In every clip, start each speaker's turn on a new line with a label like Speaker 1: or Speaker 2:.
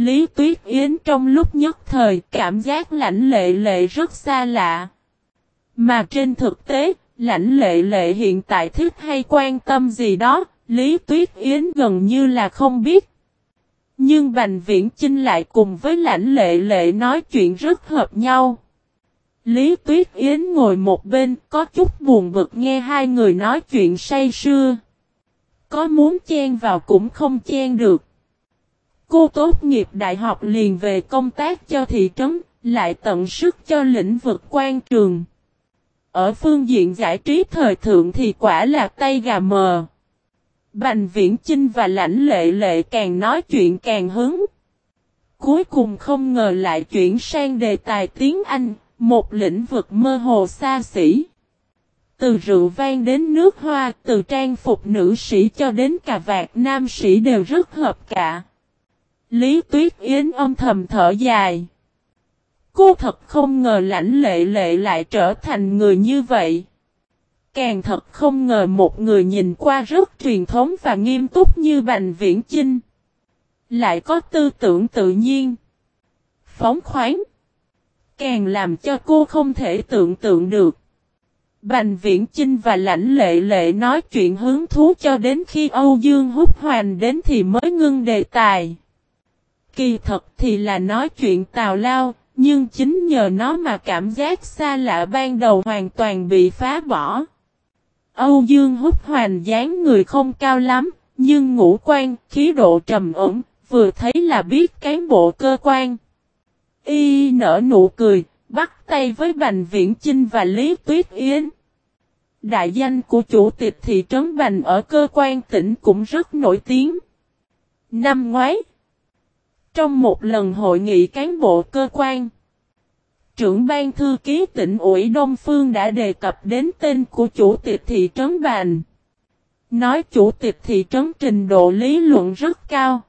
Speaker 1: Lý Tuyết Yến trong lúc nhất thời cảm giác lãnh lệ lệ rất xa lạ. Mà trên thực tế, lãnh lệ lệ hiện tại thích hay quan tâm gì đó, Lý Tuyết Yến gần như là không biết. Nhưng Bành Viễn Chinh lại cùng với lãnh lệ lệ nói chuyện rất hợp nhau. Lý Tuyết Yến ngồi một bên có chút buồn bực nghe hai người nói chuyện say sưa. Có muốn chen vào cũng không chen được. Cô tốt nghiệp đại học liền về công tác cho thị trấn, lại tận sức cho lĩnh vực quan trường. Ở phương diện giải trí thời thượng thì quả là tay gà mờ. Bành viễn Trinh và lãnh lệ lệ càng nói chuyện càng hứng. Cuối cùng không ngờ lại chuyển sang đề tài tiếng Anh, một lĩnh vực mơ hồ xa xỉ. Từ rượu vang đến nước hoa, từ trang phục nữ sĩ cho đến cà vạt nam sĩ đều rất hợp cả. Lý Tuyết Yến âm thầm thở dài. Cô thật không ngờ lãnh lệ lệ lại trở thành người như vậy. Càng thật không ngờ một người nhìn qua rất truyền thống và nghiêm túc như Bành Viễn Chinh. Lại có tư tưởng tự nhiên. Phóng khoáng. Càng làm cho cô không thể tưởng tượng được. Bành Viễn Chinh và Lãnh Lệ Lệ nói chuyện hứng thú cho đến khi Âu Dương Húc Hoành đến thì mới ngưng đề tài. Kỳ thật thì là nói chuyện tào lao, nhưng chính nhờ nó mà cảm giác xa lạ ban đầu hoàn toàn bị phá bỏ. Âu Dương hút hoàn dáng người không cao lắm, nhưng ngũ quan, khí độ trầm ổn, vừa thấy là biết cán bộ cơ quan. Y nở nụ cười, bắt tay với Bành Viễn Chinh và Lý Tuyết Yến. Đại danh của chủ tịch thị trấn Bành ở cơ quan tỉnh cũng rất nổi tiếng. Năm ngoái, trong một lần hội nghị cán bộ cơ quan, trưởng ban thư ký tỉnh ủy Đông Phương đã đề cập đến tên của chủ tịch thị trấn Bành. Nói chủ tịch thị trấn trình độ lý luận rất cao.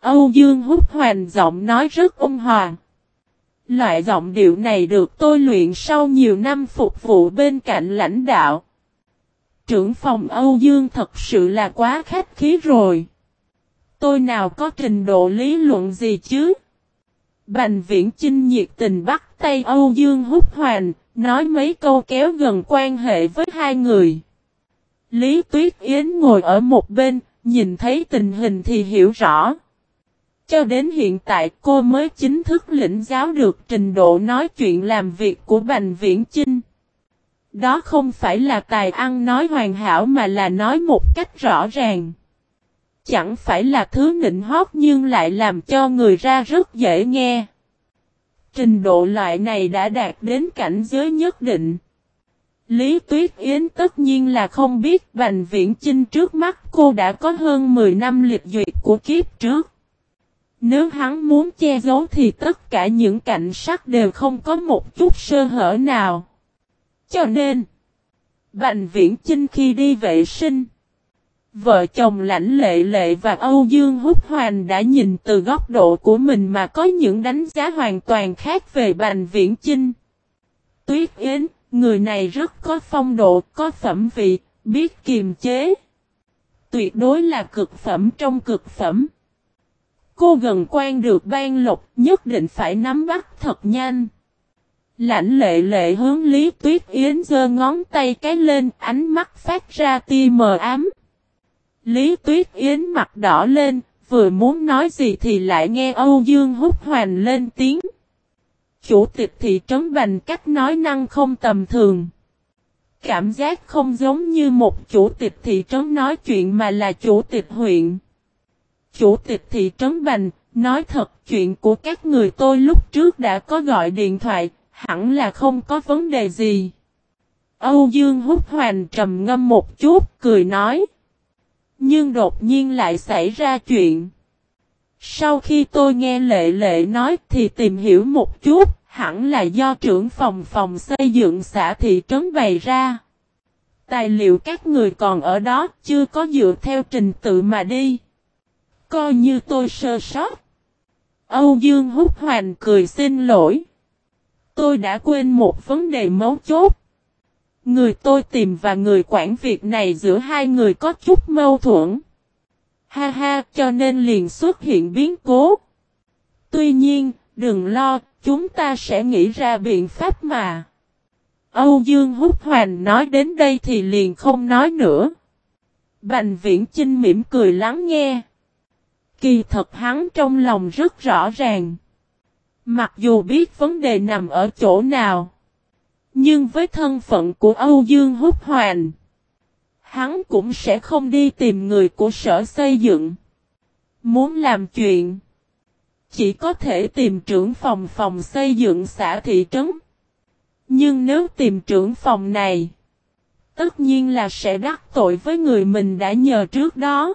Speaker 1: Âu Dương hút hoành giọng nói rất ôn hòa. Loại giọng điệu này được tôi luyện sau nhiều năm phục vụ bên cạnh lãnh đạo. Trưởng phòng Âu Dương thật sự là quá khách khí rồi. Tôi nào có trình độ lý luận gì chứ? Bành viễn chinh nhiệt tình bắt tay Âu Dương húc hoàn, nói mấy câu kéo gần quan hệ với hai người. Lý Tuyết Yến ngồi ở một bên, nhìn thấy tình hình thì hiểu rõ. Cho đến hiện tại cô mới chính thức lĩnh giáo được trình độ nói chuyện làm việc của Bành Viễn Chinh. Đó không phải là tài ăn nói hoàn hảo mà là nói một cách rõ ràng. Chẳng phải là thứ nịnh hót nhưng lại làm cho người ra rất dễ nghe. Trình độ loại này đã đạt đến cảnh giới nhất định. Lý Tuyết Yến tất nhiên là không biết Bành Viễn Chinh trước mắt cô đã có hơn 10 năm liệt duyệt của kiếp trước. Nếu hắn muốn che giấu thì tất cả những cảnh sắc đều không có một chút sơ hở nào. Cho nên, Bành Viễn Chinh khi đi vệ sinh, Vợ chồng lãnh lệ lệ và Âu Dương Húc Hoàn đã nhìn từ góc độ của mình mà có những đánh giá hoàn toàn khác về Bành Viễn Chinh. Tuyết Yến, người này rất có phong độ, có phẩm vị, biết kiềm chế. Tuyệt đối là cực phẩm trong cực phẩm. Cô gần quan được ban lộc, nhất định phải nắm bắt thật nhanh. Lãnh lệ lệ hướng Lý Tuyết Yến giơ ngón tay cái lên, ánh mắt phát ra tia mờ ám. Lý Tuyết Yến mặt đỏ lên, vừa muốn nói gì thì lại nghe Âu Dương hút hoành lên tiếng. Chủ tịch thị trấn Bành cách nói năng không tầm thường. Cảm giác không giống như một chủ tịch thị trấn nói chuyện mà là chủ tịch huyện. Chủ tịch thị trấn Bành, nói thật chuyện của các người tôi lúc trước đã có gọi điện thoại, hẳn là không có vấn đề gì. Âu Dương hút hoành trầm ngâm một chút, cười nói. Nhưng đột nhiên lại xảy ra chuyện. Sau khi tôi nghe lệ lệ nói thì tìm hiểu một chút, hẳn là do trưởng phòng phòng xây dựng xã thị trấn bày ra. Tài liệu các người còn ở đó chưa có dựa theo trình tự mà đi. Coi như tôi sơ sót. Âu Dương hút hoành cười xin lỗi. Tôi đã quên một vấn đề mấu chốt. Người tôi tìm và người quản việc này giữa hai người có chút mâu thuẫn. Ha ha, cho nên liền xuất hiện biến cố. Tuy nhiên, đừng lo, chúng ta sẽ nghĩ ra biện pháp mà. Âu Dương Húc Hoành nói đến đây thì liền không nói nữa. Bành viễn Chinh mỉm cười lắng nghe. Kỳ thật hắn trong lòng rất rõ ràng. Mặc dù biết vấn đề nằm ở chỗ nào. Nhưng với thân phận của Âu Dương Húc Hoàn, Hắn cũng sẽ không đi tìm người của sở xây dựng. Muốn làm chuyện. Chỉ có thể tìm trưởng phòng phòng xây dựng xã thị trấn. Nhưng nếu tìm trưởng phòng này. Tất nhiên là sẽ đắc tội với người mình đã nhờ trước đó.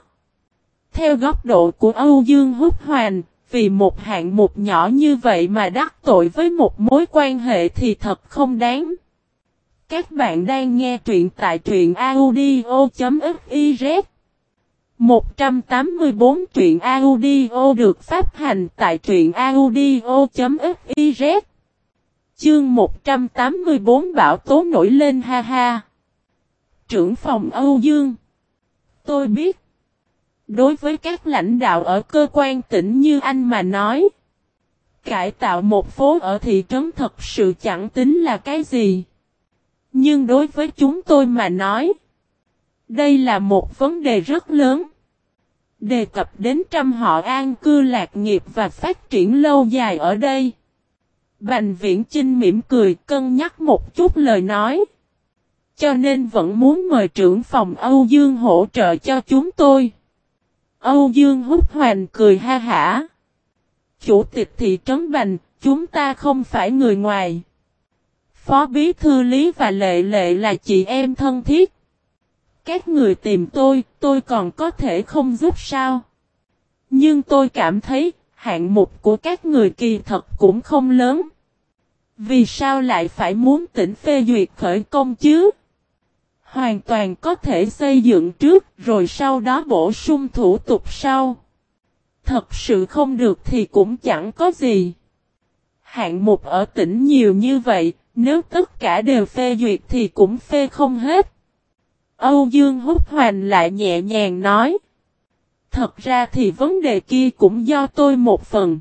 Speaker 1: Theo góc độ của Âu Dương Húc Hoàn, vì một hạng mục nhỏ như vậy mà đắc tội với một mối quan hệ thì thật không đáng. Các bạn đang nghe truyện tại truyện audio.fiz 184 truyện audio được phát hành tại truyện audio.fiz Chương 184 Bảo Tố nổi lên ha ha. Trưởng phòng Âu Dương. Tôi biết. Đối với các lãnh đạo ở cơ quan tỉnh như anh mà nói, Cải tạo một phố ở thị trấn thật sự chẳng tính là cái gì Nhưng đối với chúng tôi mà nói, Đây là một vấn đề rất lớn Đề cập đến trăm họ an cư lạc nghiệp và phát triển lâu dài ở đây Bành viễn Chinh mỉm cười, cân nhắc một chút lời nói. Cho nên vẫn muốn mời trưởng phòng Âu Dương hỗ trợ cho chúng tôi. Âu Dương Húc hoành cười ha hả. Chủ tịch thị trấn Bành, chúng ta không phải người ngoài. Phó Bí Thư Lý và Lệ Lệ là chị em thân thiết. Các người tìm tôi, tôi còn có thể không giúp sao. Nhưng tôi cảm thấy, hạng mục của các người kỳ thật cũng không lớn. Vì sao lại phải muốn tỉnh phê duyệt khởi công chứ? Hoàn toàn có thể xây dựng trước rồi sau đó bổ sung thủ tục sau. Thật sự không được thì cũng chẳng có gì. Hạng mục ở tỉnh nhiều như vậy, nếu tất cả đều phê duyệt thì cũng phê không hết. Âu Dương Húc Hoành lại nhẹ nhàng nói. Thật ra thì vấn đề kia cũng do tôi một phần.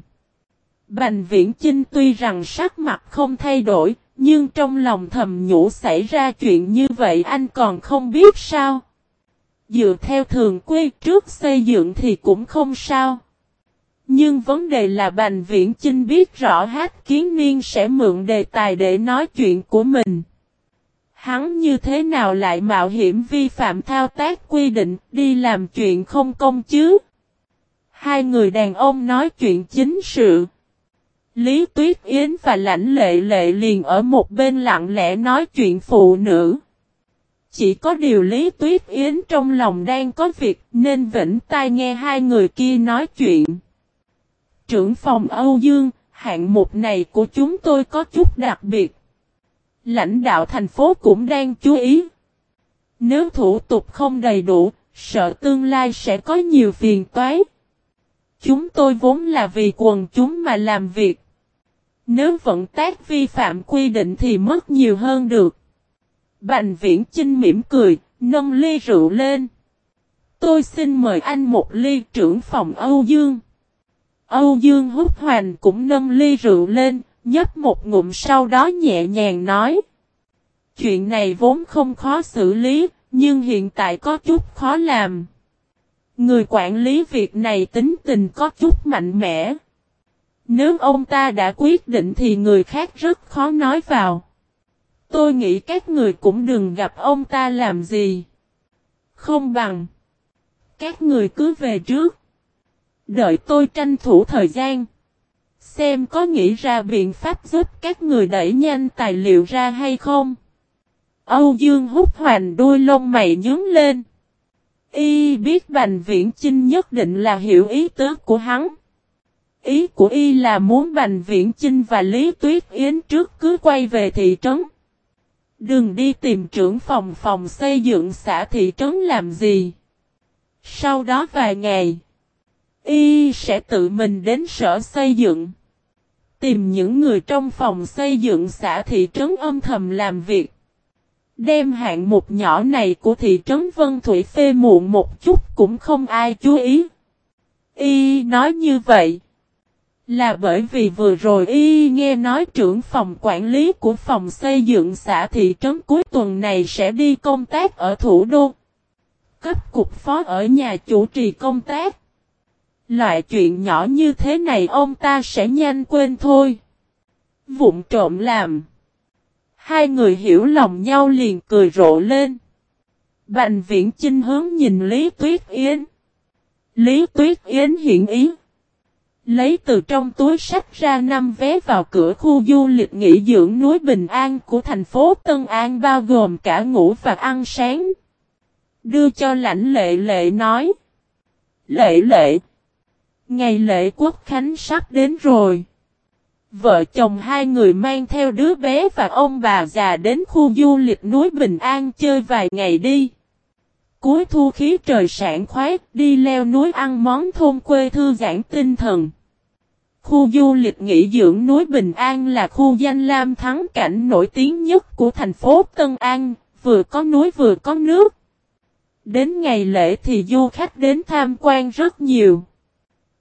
Speaker 1: Bành viễn Chinh tuy rằng sắc mặt không thay đổi, nhưng trong lòng thầm nhủ xảy ra chuyện như vậy anh còn không biết sao. Dựa theo thường quy trước xây dựng thì cũng không sao. Nhưng vấn đề là Bành Viễn Chinh biết rõ hát kiến niên sẽ mượn đề tài để nói chuyện của mình. Hắn như thế nào lại mạo hiểm vi phạm thao tác quy định, đi làm chuyện không công chứ? Hai người đàn ông nói chuyện chính sự. Lý Tuyết Yến và Lãnh Lệ Lệ liền ở một bên lặng lẽ nói chuyện phụ nữ. Chỉ có điều Lý Tuyết Yến trong lòng đang có việc nên vĩnh tai nghe hai người kia nói chuyện. Trưởng phòng Âu Dương, hạng mục này của chúng tôi có chút đặc biệt. Lãnh đạo thành phố cũng đang chú ý. Nếu thủ tục không đầy đủ, sợ tương lai sẽ có nhiều phiền toái. Chúng tôi vốn là vì quần chúng mà làm việc. Nếu vận tác vi phạm quy định thì mất nhiều hơn được. Bành viễn Trinh mỉm cười, nâng ly rượu lên. Tôi xin mời anh một ly trưởng phòng Âu Dương. Âu Dương hút hoành cũng nâng ly rượu lên, nhấp một ngụm sau đó nhẹ nhàng nói. Chuyện này vốn không khó xử lý, nhưng hiện tại có chút khó làm. Người quản lý việc này tính tình có chút mạnh mẽ. Nếu ông ta đã quyết định thì người khác rất khó nói vào. Tôi nghĩ các người cũng đừng gặp ông ta làm gì. Không bằng. Các người cứ về trước. Đợi tôi tranh thủ thời gian. Xem có nghĩ ra biện pháp giúp các người đẩy nhanh tài liệu ra hay không. Âu Dương hút hoành đôi lông mày nhướng lên. Y biết Bành Viễn Chinh nhất định là hiểu ý tứ của hắn. Ý của y là muốn Bành Viễn Chinh và Lý Tuyết Yến trước cứ quay về thị trấn. Đừng đi tìm trưởng phòng phòng xây dựng xã thị trấn làm gì. Sau đó vài ngày, y sẽ tự mình đến sở xây dựng. Tìm những người trong phòng xây dựng xã thị trấn âm thầm làm việc. Đem hạng mục nhỏ này của thị trấn Vân Thủy phê muộn một chút cũng không ai chú ý. Y nói như vậy là bởi vì vừa rồi y nghe nói trưởng phòng quản lý của phòng xây dựng xã thị trấn cuối tuần này sẽ đi công tác ở thủ đô. Cấp cục phó ở nhà chủ trì công tác. Loại chuyện nhỏ như thế này ông ta sẽ nhanh quên thôi. Vụng trộm làm. Hai người hiểu lòng nhau liền cười rộ lên. Bành viễn chinh hướng nhìn Lý Tuyết Yến. Lý Tuyết Yến hiện ý. Lấy từ trong túi sách ra năm vé vào cửa khu du lịch nghỉ dưỡng núi Bình An của thành phố Tân An bao gồm cả ngủ và ăn sáng. Đưa cho lãnh lệ lệ nói. Lệ lệ. Ngày lễ quốc khánh sắp đến rồi. Vợ chồng hai người mang theo đứa bé và ông bà già đến khu du lịch núi Bình An chơi vài ngày đi. Cuối thu khí trời sảng khoái, đi leo núi ăn món thôn quê thư giãn tinh thần. Khu du lịch nghỉ dưỡng núi Bình An là khu danh lam thắng cảnh nổi tiếng nhất của thành phố Tân An, vừa có núi vừa có nước. Đến ngày lễ thì du khách đến tham quan rất nhiều.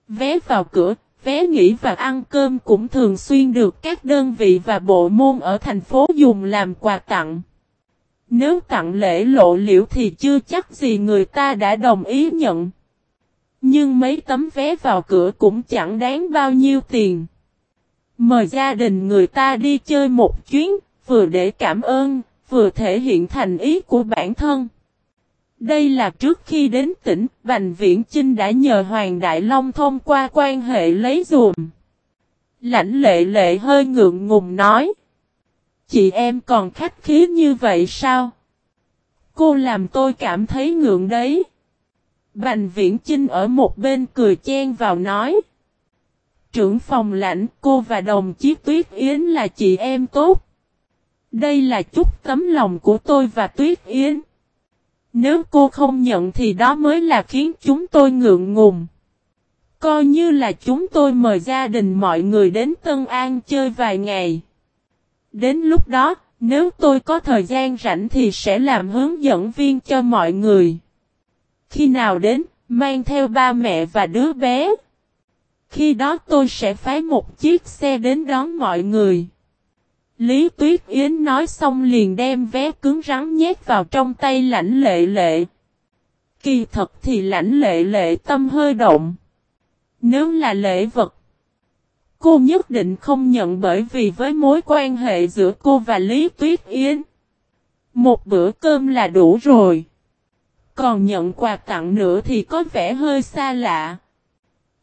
Speaker 1: Vé vào cửa, vé nghỉ và ăn cơm cũng thường xuyên được các đơn vị và bộ môn ở thành phố dùng làm quà tặng. Nếu tặng lễ lộ liễu thì chưa chắc gì người ta đã đồng ý nhận. Nhưng mấy tấm vé vào cửa cũng chẳng đáng bao nhiêu tiền. Mời gia đình người ta đi chơi một chuyến, vừa để cảm ơn, vừa thể hiện thành ý của bản thân. Đây là trước khi đến tỉnh, Bành Viễn Chinh đã nhờ Hoàng Đại Long thông qua quan hệ lấy dùm. Lãnh lệ lệ hơi ngượng ngùng nói. Chị em còn khách khí như vậy sao? Cô làm tôi cảm thấy ngượng đấy. Bành Viễn Chinh ở một bên cười chen vào nói. Trưởng phòng lãnh cô và đồng chí Tuyết Yến là chị em tốt. Đây là chút tấm lòng của tôi và Tuyết Yến. Nếu cô không nhận thì đó mới là khiến chúng tôi ngượng ngùng. Coi như là chúng tôi mời gia đình mọi người đến Tân An chơi vài ngày. Đến lúc đó, nếu tôi có thời gian rảnh thì sẽ làm hướng dẫn viên cho mọi người. Khi nào đến, mang theo ba mẹ và đứa bé. Khi đó tôi sẽ phái một chiếc xe đến đón mọi người. Lý Tuyết Yến nói xong liền đem vé cứng rắn nhét vào trong tay lãnh lệ lệ. Kỳ thật thì lãnh lệ lệ tâm hơi động. Nếu là lễ vật, cô nhất định không nhận bởi vì với mối quan hệ giữa cô và Lý Tuyết Yến. Một bữa cơm là đủ rồi. Còn nhận quà tặng nữa thì có vẻ hơi xa lạ.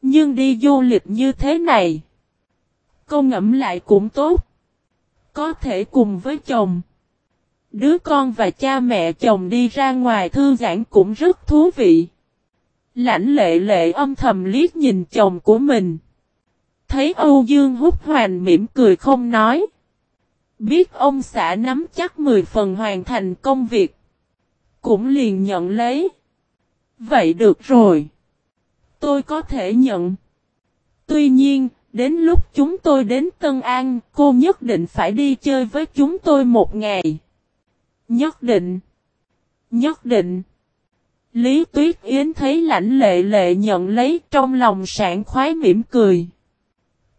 Speaker 1: Nhưng đi du lịch như thế này, cô ngẫm lại cũng tốt. Có thể cùng với chồng. Đứa con và cha mẹ chồng đi ra ngoài thư giãn cũng rất thú vị. Lãnh lệ lệ âm thầm liếc nhìn chồng của mình. Thấy Âu Dương hút hoành mỉm cười không nói. Biết ông xã nắm chắc 10 phần hoàn thành công việc. Cũng liền nhận lấy. Vậy được rồi. Tôi có thể nhận. Tuy nhiên, Đến lúc chúng tôi đến Tân An, cô nhất định phải đi chơi với chúng tôi một ngày. Nhất định. Nhất định. Lý Tuyết Yến thấy lãnh lệ lệ nhận lấy trong lòng sảng khoái mỉm cười.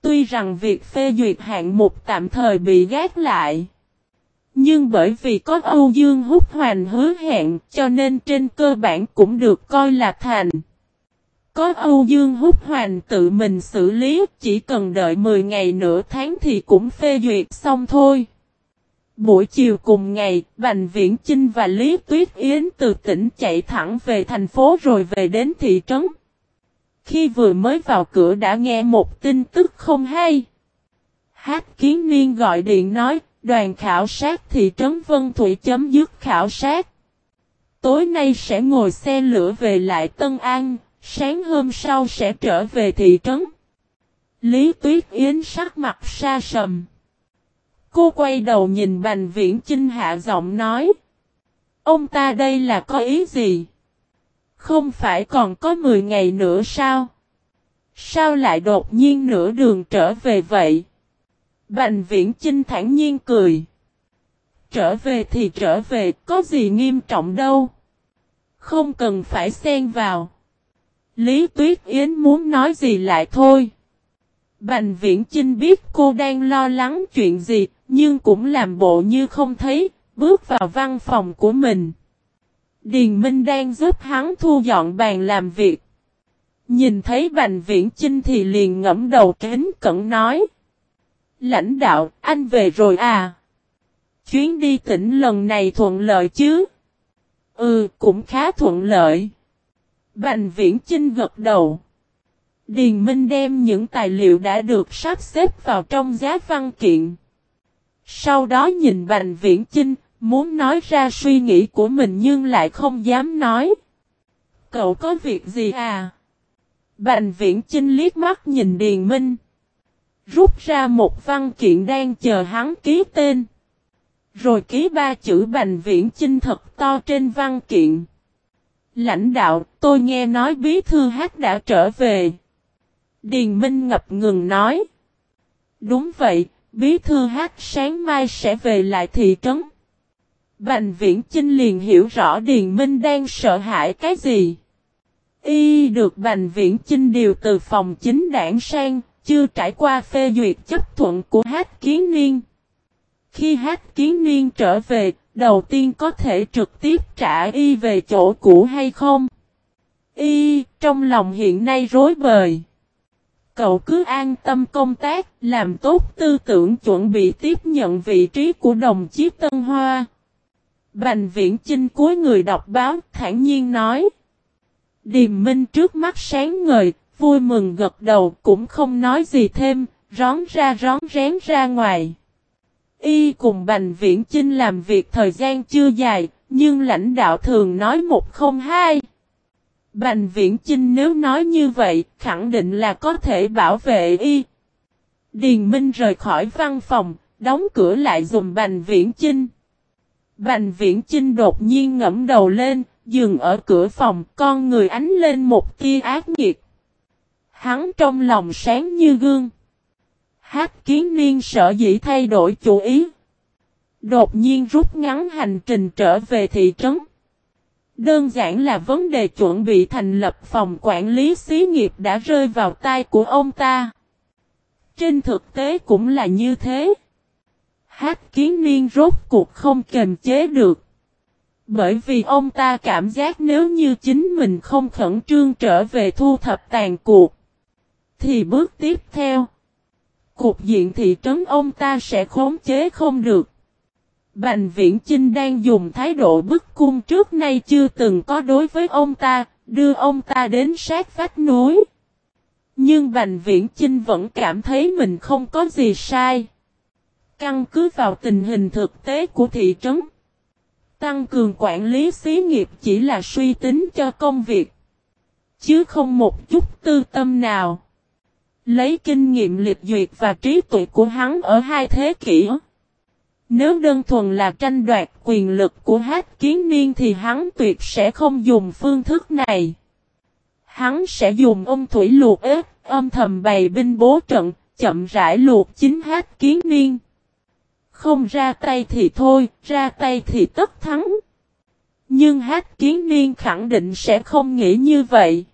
Speaker 1: Tuy rằng việc phê duyệt hạng mục tạm thời bị gác lại. Nhưng bởi vì có Âu Dương Húc Hoành hứa hẹn cho nên trên cơ bản cũng được coi là thành. Có Âu Dương Húc Hoành tự mình xử lý, chỉ cần đợi 10 ngày nửa tháng thì cũng phê duyệt xong thôi. Buổi chiều cùng ngày, Bành Viễn Chinh và Lý Tuyết Yến từ tỉnh chạy thẳng về thành phố rồi về đến thị trấn. Khi vừa mới vào cửa đã nghe một tin tức không hay. Hát Kiến Niên gọi điện nói, đoàn khảo sát thị trấn Vân Thủy chấm dứt khảo sát. Tối nay sẽ ngồi xe lửa về lại Tân An, Sáng hôm sau sẽ trở về thị trấn. Lý Tuyết Yến sắc mặt xa sầm. Cô quay đầu nhìn Bành Viễn Chinh hạ giọng nói. Ông ta đây là có ý gì? Không phải còn có 10 ngày nữa sao? Sao lại đột nhiên nửa đường trở về vậy? Bành Viễn Chinh thản nhiên cười. Trở về thì trở về, có gì nghiêm trọng đâu. Không cần phải xen vào. Lý Tuyết Yến muốn nói gì lại thôi. Bành Viễn Chinh biết cô đang lo lắng chuyện gì, nhưng cũng làm bộ như không thấy, bước vào văn phòng của mình. Điền Minh đang giúp hắn thu dọn bàn làm việc. Nhìn thấy Bành Viễn Chinh thì liền ngẫm đầu kính cẩn nói. Lãnh đạo, anh về rồi à? Chuyến đi tỉnh lần này thuận lợi chứ? Ừ, cũng khá thuận lợi. Bành Viễn Chinh gật đầu. Điền Minh đem những tài liệu đã được sắp xếp vào trong giá văn kiện. Sau đó nhìn Bành Viễn Chinh, muốn nói ra suy nghĩ của mình nhưng lại không dám nói. Cậu có việc gì à? Bành Viễn Chinh liếc mắt nhìn Điền Minh. Rút ra một văn kiện đang chờ hắn ký tên. Rồi ký ba chữ Bành Viễn Chinh thật to trên văn kiện. Lãnh đạo, tôi nghe nói bí thư hát đã trở về. Điền Minh ngập ngừng nói. Đúng vậy, bí thư hát sáng mai sẽ về lại thị trấn. Bành viễn Chinh liền hiểu rõ Điền Minh đang sợ hãi cái gì. Y được Bành viễn Chinh điều từ phòng chính đảng sang, chưa trải qua phê duyệt chấp thuận của hát kiến niên. Khi hát kiến niên trở về, đầu tiên có thể trực tiếp trả y về chỗ cũ hay không? Y, trong lòng hiện nay rối bời. Cậu cứ an tâm công tác, làm tốt tư tưởng chuẩn bị tiếp nhận vị trí của đồng chí Tân Hoa. Bành viễn chinh cuối người đọc báo thản nhiên nói. Điềm Minh trước mắt sáng ngời, vui mừng gật đầu cũng không nói gì thêm, rón ra rón rén ra ngoài. Y cùng Bành Viễn Chinh làm việc thời gian chưa dài, nhưng lãnh đạo thường nói một không hai. Bành Viễn Chinh nếu nói như vậy, khẳng định là có thể bảo vệ Y. Điền Minh rời khỏi văn phòng, đóng cửa lại dùng Bành Viễn Chinh. Bành Viễn Chinh đột nhiên ngẫm đầu lên, dừng ở cửa phòng, con người ánh lên một tia ác nghiệt. Hắn trong lòng sáng như gương. Hát kiến niên sợ dĩ thay đổi chủ ý. Đột nhiên rút ngắn hành trình trở về thị trấn. Đơn giản là vấn đề chuẩn bị thành lập phòng quản lý xí nghiệp đã rơi vào tay của ông ta. Trên thực tế cũng là như thế. Hát kiến niên rốt cuộc không kềm chế được. Bởi vì ông ta cảm giác nếu như chính mình không khẩn trương trở về thu thập tàn cuộc. Thì bước tiếp theo. Cục diện thị trấn ông ta sẽ khống chế không được. Bành Viễn Chinh đang dùng thái độ bức cung trước nay chưa từng có đối với ông ta, đưa ông ta đến sát vách núi. Nhưng Bành Viễn Chinh vẫn cảm thấy mình không có gì sai. Căn cứ vào tình hình thực tế của thị trấn. Tăng cường quản lý xí nghiệp chỉ là suy tính cho công việc. Chứ không một chút tư tâm nào. Lấy kinh nghiệm liệt duyệt và trí tuệ của hắn ở hai thế kỷ. Nếu đơn thuần là tranh đoạt quyền lực của hát kiến niên thì hắn tuyệt sẽ không dùng phương thức này. Hắn sẽ dùng ông thủy luộc ếp, âm thầm bày binh bố trận, chậm rãi luộc chính hát kiến niên. Không ra tay thì thôi, ra tay thì tất thắng. Nhưng hát kiến niên khẳng định sẽ không nghĩ như vậy.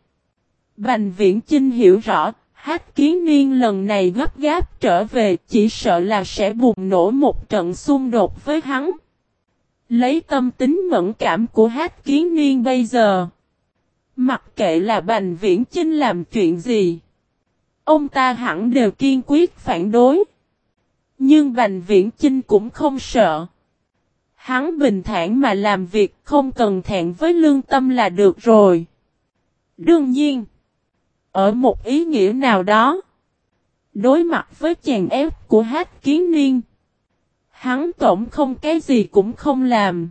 Speaker 1: Bành viễn Chinh hiểu rõ, Hát kiến niên lần này gấp gáp trở về, chỉ sợ là sẽ bùng nổ một trận xung đột với hắn. Lấy tâm tính mẫn cảm của hát kiến niên bây giờ. Mặc kệ là Bành Viễn Chinh làm chuyện gì. Ông ta hẳn đều kiên quyết phản đối. Nhưng Bành Viễn Chinh cũng không sợ. Hắn bình thản mà làm việc, không cần thẹn với lương tâm là được rồi. Đương nhiên. Ở một ý nghĩa nào đó. Đối mặt với chàng ép của hát kiến niên. Hắn tổng không cái gì cũng không làm.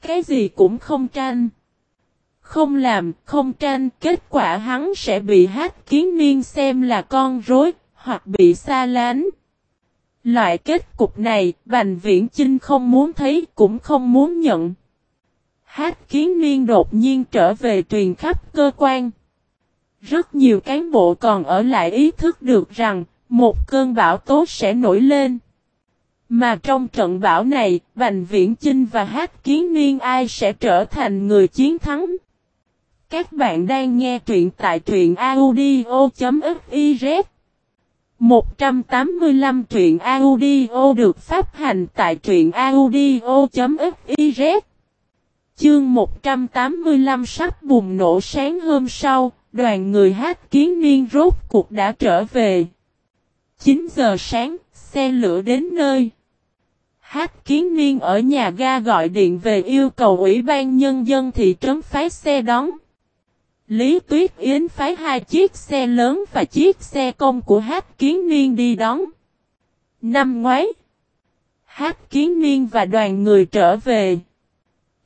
Speaker 1: Cái gì cũng không tranh. Không làm, không tranh, kết quả hắn sẽ bị hát kiến niên xem là con rối, hoặc bị xa lánh. Loại kết cục này, Bành Viễn Chinh không muốn thấy, cũng không muốn nhận. Hát kiến niên đột nhiên trở về truyền khắp cơ quan. Rất nhiều cán bộ còn ở lại ý thức được rằng, một cơn bão tố sẽ nổi lên. Mà trong trận bão này, Bành Viễn Chinh và Hát Kiến Niên ai sẽ trở thành người chiến thắng? Các bạn đang nghe truyện tại truyện audio.fiz 185 truyện audio được phát hành tại truyện audio.fiz Chương 185 sắp bùng nổ sáng hôm sau, đoàn người hát kiến niên rốt cuộc đã trở về. 9 giờ sáng, xe lửa đến nơi. Hát kiến niên ở nhà ga gọi điện về yêu cầu Ủy ban Nhân dân thị trấn phái xe đón. Lý Tuyết Yến phái hai chiếc xe lớn và chiếc xe công của Hát kiến niên đi đón. Năm ngoái, Hát kiến niên và đoàn người trở về.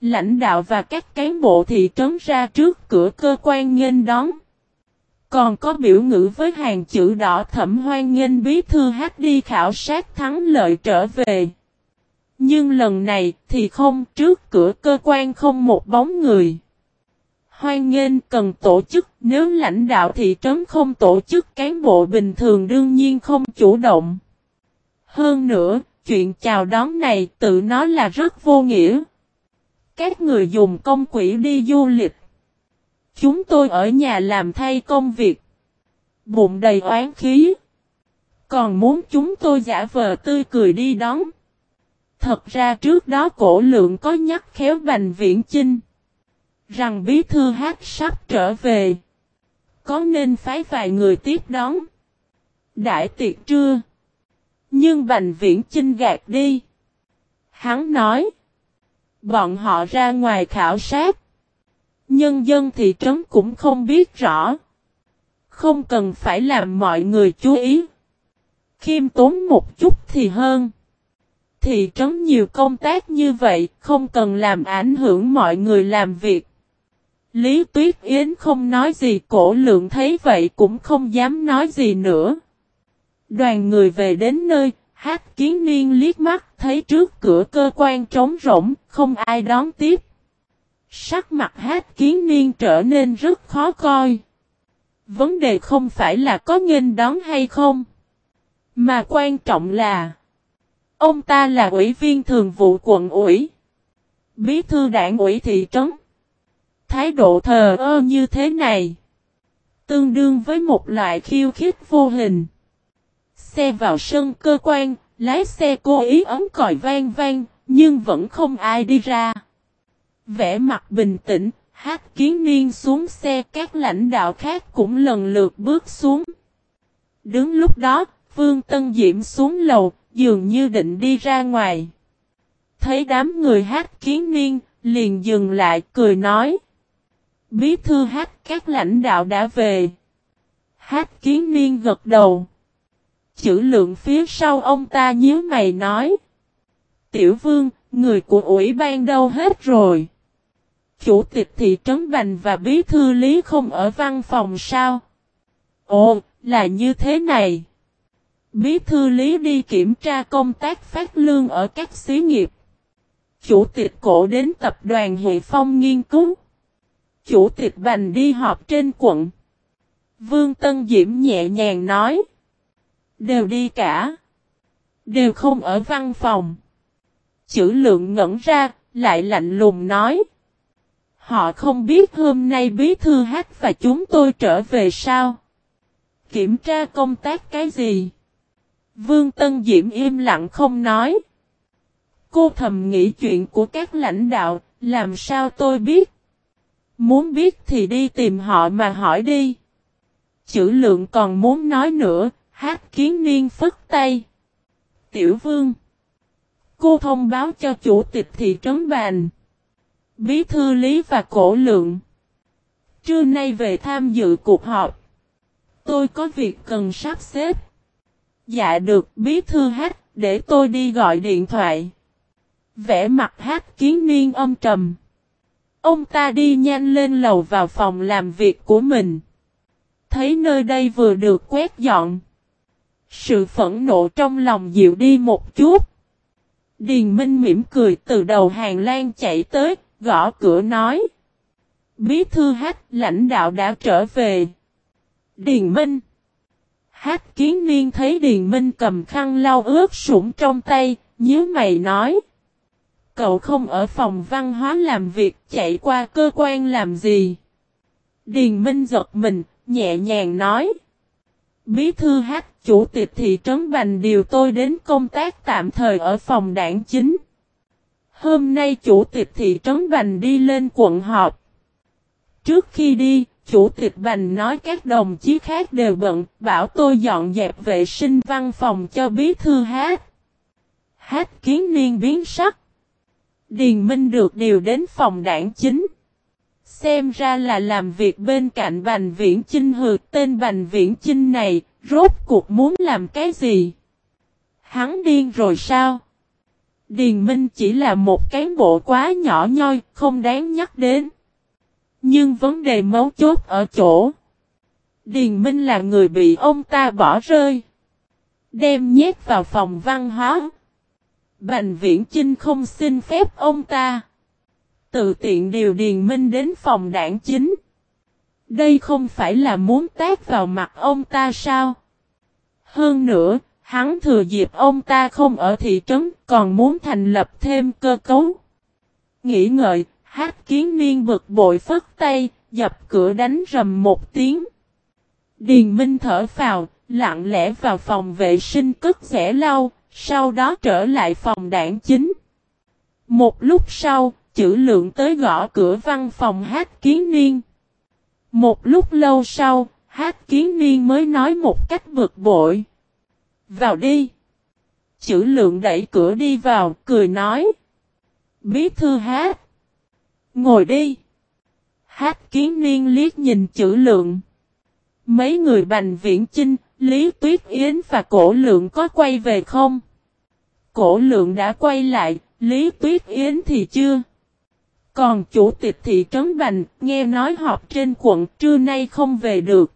Speaker 1: Lãnh đạo và các cán bộ thị trấn ra trước cửa cơ quan nghênh đón. Còn có biểu ngữ với hàng chữ đỏ thẩm hoan nghênh bí thư hát đi khảo sát thắng lợi trở về. Nhưng lần này thì không trước cửa cơ quan không một bóng người. Hoan nghênh cần tổ chức nếu lãnh đạo thị trấn không tổ chức cán bộ bình thường đương nhiên không chủ động. Hơn nữa, chuyện chào đón này tự nó là rất vô nghĩa. Các người dùng công quỹ đi du lịch. Chúng tôi ở nhà làm thay công việc. Bụng đầy oán khí. Còn muốn chúng tôi giả vờ tươi cười đi đón. Thật ra trước đó cổ lượng có nhắc khéo Bành Viễn Chinh. Rằng bí thư hát sắp trở về. Có nên phái vài người tiếp đón. Đại tiệc trưa. Nhưng Bành Viễn Chinh gạt đi. Hắn nói. Bọn họ ra ngoài khảo sát. Nhân dân thị trấn cũng không biết rõ. Không cần phải làm mọi người chú ý. Khiêm tốn một chút thì hơn. Thị trấn nhiều công tác như vậy, không cần làm ảnh hưởng mọi người làm việc. Lý Tuyết Yến không nói gì cổ lượng thấy vậy cũng không dám nói gì nữa. Đoàn người về đến nơi, hát kiến niên liếc mắt thấy trước cửa cơ quan trống rỗng, không ai đón tiếp. Sắc mặt hát kiến niên trở nên rất khó coi. Vấn đề không phải là có nghênh đón hay không. Mà quan trọng là Ông ta là ủy viên thường vụ quận ủy. Bí thư đảng ủy thị trấn. Thái độ thờ ơ như thế này. Tương đương với một loại khiêu khích vô hình. Xe vào sân cơ quan, lái xe cố ý ấm còi vang vang, nhưng vẫn không ai đi ra. Vẽ mặt bình tĩnh, hát kiến niên xuống xe các lãnh đạo khác cũng lần lượt bước xuống. Đứng lúc đó, Vương Tân Diễm xuống lầu, dường như định đi ra ngoài. Thấy đám người hát kiến niên, liền dừng lại cười nói. Bí thư hát các lãnh đạo đã về. Hát kiến niên gật đầu. Chữ lượng phía sau ông ta nhớ mày nói. Tiểu vương, người của ủy ban đâu hết rồi. Chủ tịch thị trấn Bành và bí thư lý không ở văn phòng sao? Ồ, là như thế này. Bí thư lý đi kiểm tra công tác phát lương ở các xí nghiệp. Chủ tịch cổ đến tập đoàn Hệ Phong nghiên cứu. Chủ tịch Bành đi họp trên quận. Vương Tân Diễm nhẹ nhàng nói. Đều đi cả. Đều không ở văn phòng. Chữ lượng ngẩn ra, lại lạnh lùng nói. Họ không biết hôm nay bí thư hát và chúng tôi trở về sao. Kiểm tra công tác cái gì? Vương Tân Diễm im lặng không nói. Cô thầm nghĩ chuyện của các lãnh đạo, làm sao tôi biết? Muốn biết thì đi tìm họ mà hỏi đi. Chữ lượng còn muốn nói nữa, hát kiến niên phất tay. Tiểu vương. Cô thông báo cho chủ tịch thị trấn bàn. Bí thư lý và cổ lượng. Trưa nay về tham dự cuộc họp. Tôi có việc cần sắp xếp. Dạ được bí thư hát, để tôi đi gọi điện thoại. Vẽ mặt hát kiến niên âm trầm. Ông ta đi nhanh lên lầu vào phòng làm việc của mình. Thấy nơi đây vừa được quét dọn. Sự phẫn nộ trong lòng dịu đi một chút. Điền Minh mỉm cười từ đầu hàng lan chạy tới, gõ cửa nói. Bí thư hát, lãnh đạo đã trở về. Điền Minh. Hát kiến niên thấy Điền Minh cầm khăn lau ướt sũng trong tay, nhớ mày nói. Cậu không ở phòng văn hóa làm việc chạy qua cơ quan làm gì? Điền Minh giật mình, nhẹ nhàng nói. Bí thư hát chủ tịch thị trấn Bành điều tôi đến công tác tạm thời ở phòng đảng chính. Hôm nay chủ tịch thị trấn Bành đi lên quận họp. Trước khi đi, chủ tịch Bành nói các đồng chí khác đều bận, bảo tôi dọn dẹp vệ sinh văn phòng cho bí thư hát. Hát kiến niên biến sắc. Điền Minh được điều đến phòng đảng chính. Xem ra là làm việc bên cạnh Bành Viễn Chinh hừ tên Bành Viễn Chinh này, rốt cuộc muốn làm cái gì? Hắn điên rồi sao? Điền Minh chỉ là một cán bộ quá nhỏ nhoi, không đáng nhắc đến. Nhưng vấn đề mấu chốt ở chỗ. Điền Minh là người bị ông ta bỏ rơi. Đem nhét vào phòng văn hóa. Bành Viễn Chinh không xin phép ông ta. Tự tiện điều Điền Minh đến phòng đảng chính. Đây không phải là muốn tác vào mặt ông ta sao? Hơn nữa, hắn thừa dịp ông ta không ở thị trấn còn muốn thành lập thêm cơ cấu. Nghĩ ngợi, hát kiến niên bực bội phất tay, dập cửa đánh rầm một tiếng. Điền Minh thở phào, lặng lẽ vào phòng vệ sinh cất rẻ lau, sau đó trở lại phòng đảng chính. Một lúc sau, chữ lượng tới gõ cửa văn phòng hát kiến niên. Một lúc lâu sau, hát kiến niên mới nói một cách bực bội. Vào đi. Chữ lượng đẩy cửa đi vào, cười nói. Bí thư hát. Ngồi đi. Hát kiến niên liếc nhìn chữ lượng. Mấy người bành viễn chinh, Lý Tuyết Yến và cổ lượng có quay về không? Cổ lượng đã quay lại, Lý Tuyết Yến thì chưa. Còn chủ tịch thị trấn Bành, nghe nói họp trên quận trưa nay không về được.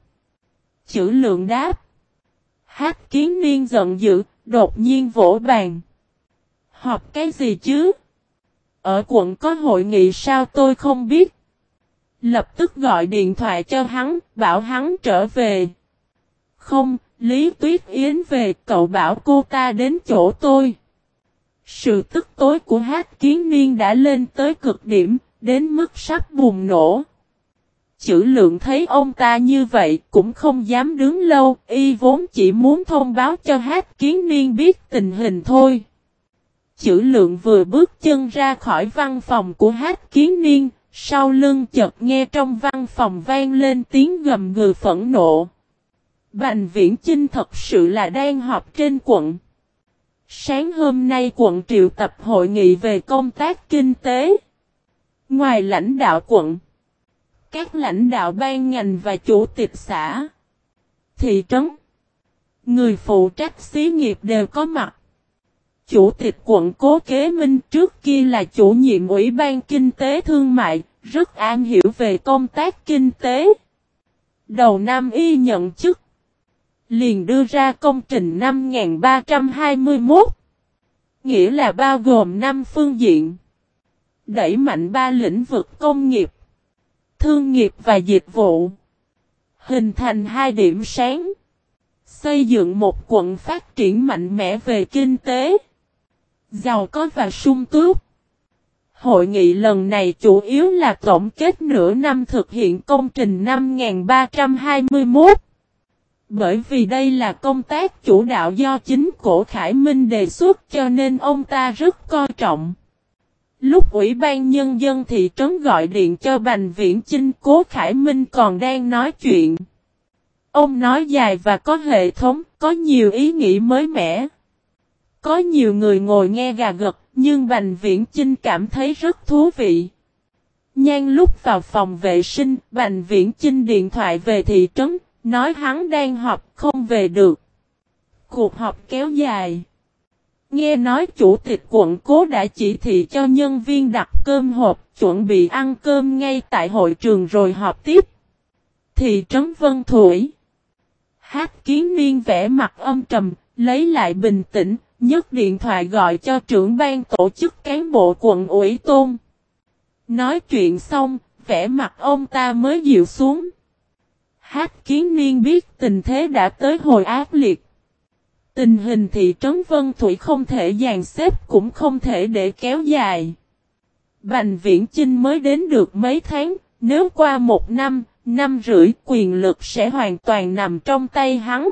Speaker 1: Chữ lượng đáp. Hát kiến niên giận dữ, đột nhiên vỗ bàn. Họp cái gì chứ? Ở quận có hội nghị sao tôi không biết. Lập tức gọi điện thoại cho hắn, bảo hắn trở về. Không, Lý Tuyết Yến về, cậu bảo cô ta đến chỗ tôi. Sự tức tối của hát kiến niên đã lên tới cực điểm, đến mức sắp bùng nổ. Chữ lượng thấy ông ta như vậy cũng không dám đứng lâu, y vốn chỉ muốn thông báo cho hát kiến niên biết tình hình thôi. Chữ lượng vừa bước chân ra khỏi văn phòng của hát kiến niên, sau lưng chợt nghe trong văn phòng vang lên tiếng gầm gừ phẫn nộ. Bành viễn Chinh thật sự là đang họp trên quận. Sáng hôm nay quận triệu tập hội nghị về công tác kinh tế. Ngoài lãnh đạo quận, các lãnh đạo ban ngành và chủ tịch xã, thị trấn, người phụ trách xí nghiệp đều có mặt. Chủ tịch quận Cố Kế Minh trước kia là chủ nhiệm Ủy ban Kinh tế Thương mại, rất an hiểu về công tác kinh tế. Đầu năm y nhận chức, liền đưa ra công trình 5321, nghĩa là bao gồm 5 phương diện. Đẩy mạnh ba lĩnh vực công nghiệp, thương nghiệp và dịch vụ. Hình thành hai điểm sáng. Xây dựng một quận phát triển mạnh mẽ về kinh tế. Giàu có và sung túc. Hội nghị lần này chủ yếu là tổng kết nửa năm thực hiện công trình 5321. Bởi vì đây là công tác chủ đạo do chính cổ Khải Minh đề xuất cho nên ông ta rất coi trọng. Lúc Ủy ban Nhân dân thị trấn gọi điện cho Bành Viễn Chinh Cố Khải Minh còn đang nói chuyện. Ông nói dài và có hệ thống, có nhiều ý nghĩ mới mẻ. Có nhiều người ngồi nghe gà gật, nhưng Bành Viễn Chinh cảm thấy rất thú vị. Nhan lúc vào phòng vệ sinh, Bành Viễn Chinh điện thoại về thị trấn, nói hắn đang họp không về được. Cuộc họp kéo dài. Nghe nói chủ tịch quận cố đã chỉ thị cho nhân viên đặt cơm hộp, chuẩn bị ăn cơm ngay tại hội trường rồi họp tiếp. Thị trấn Vân Thủy. Hát kiến niên vẽ mặt âm trầm, lấy lại bình tĩnh, nhấc điện thoại gọi cho trưởng ban tổ chức cán bộ quận ủy tôn. Nói chuyện xong, vẽ mặt ông ta mới dịu xuống. Hát kiến niên biết tình thế đã tới hồi ác liệt. Tình hình thị trấn Vân Thủy không thể dàn xếp cũng không thể để kéo dài. Bành Viễn Chinh mới đến được mấy tháng, nếu qua một năm, năm rưỡi quyền lực sẽ hoàn toàn nằm trong tay hắn.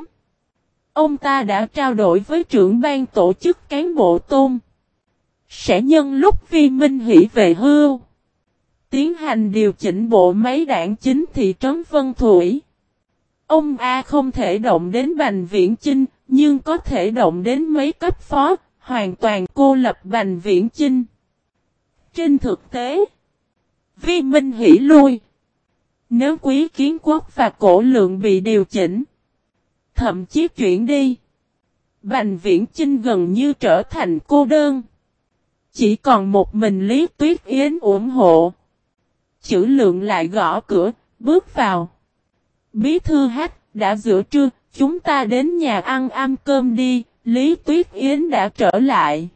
Speaker 1: Ông ta đã trao đổi với trưởng ban tổ chức cán bộ tôn. Sẽ nhân lúc vi minh hỷ về hưu. Tiến hành điều chỉnh bộ máy đảng chính thị trấn Vân Thủy. Ông A không thể động đến Bành Viễn Chinh, nhưng có thể động đến mấy cấp phó, hoàn toàn cô lập Bành Viễn Chinh. Trên thực tế, Vi Minh hỉ lui. Nếu quý kiến quốc và cổ lượng bị điều chỉnh, thậm chí chuyển đi, Bành Viễn Chinh gần như trở thành cô đơn. Chỉ còn một mình Lý Tuyết Yến ủng hộ. Chữ lượng lại gõ cửa, bước vào. Bí thư hát, đã giữa trưa, chúng ta đến nhà ăn ăn cơm đi, Lý Tuyết Yến đã trở lại.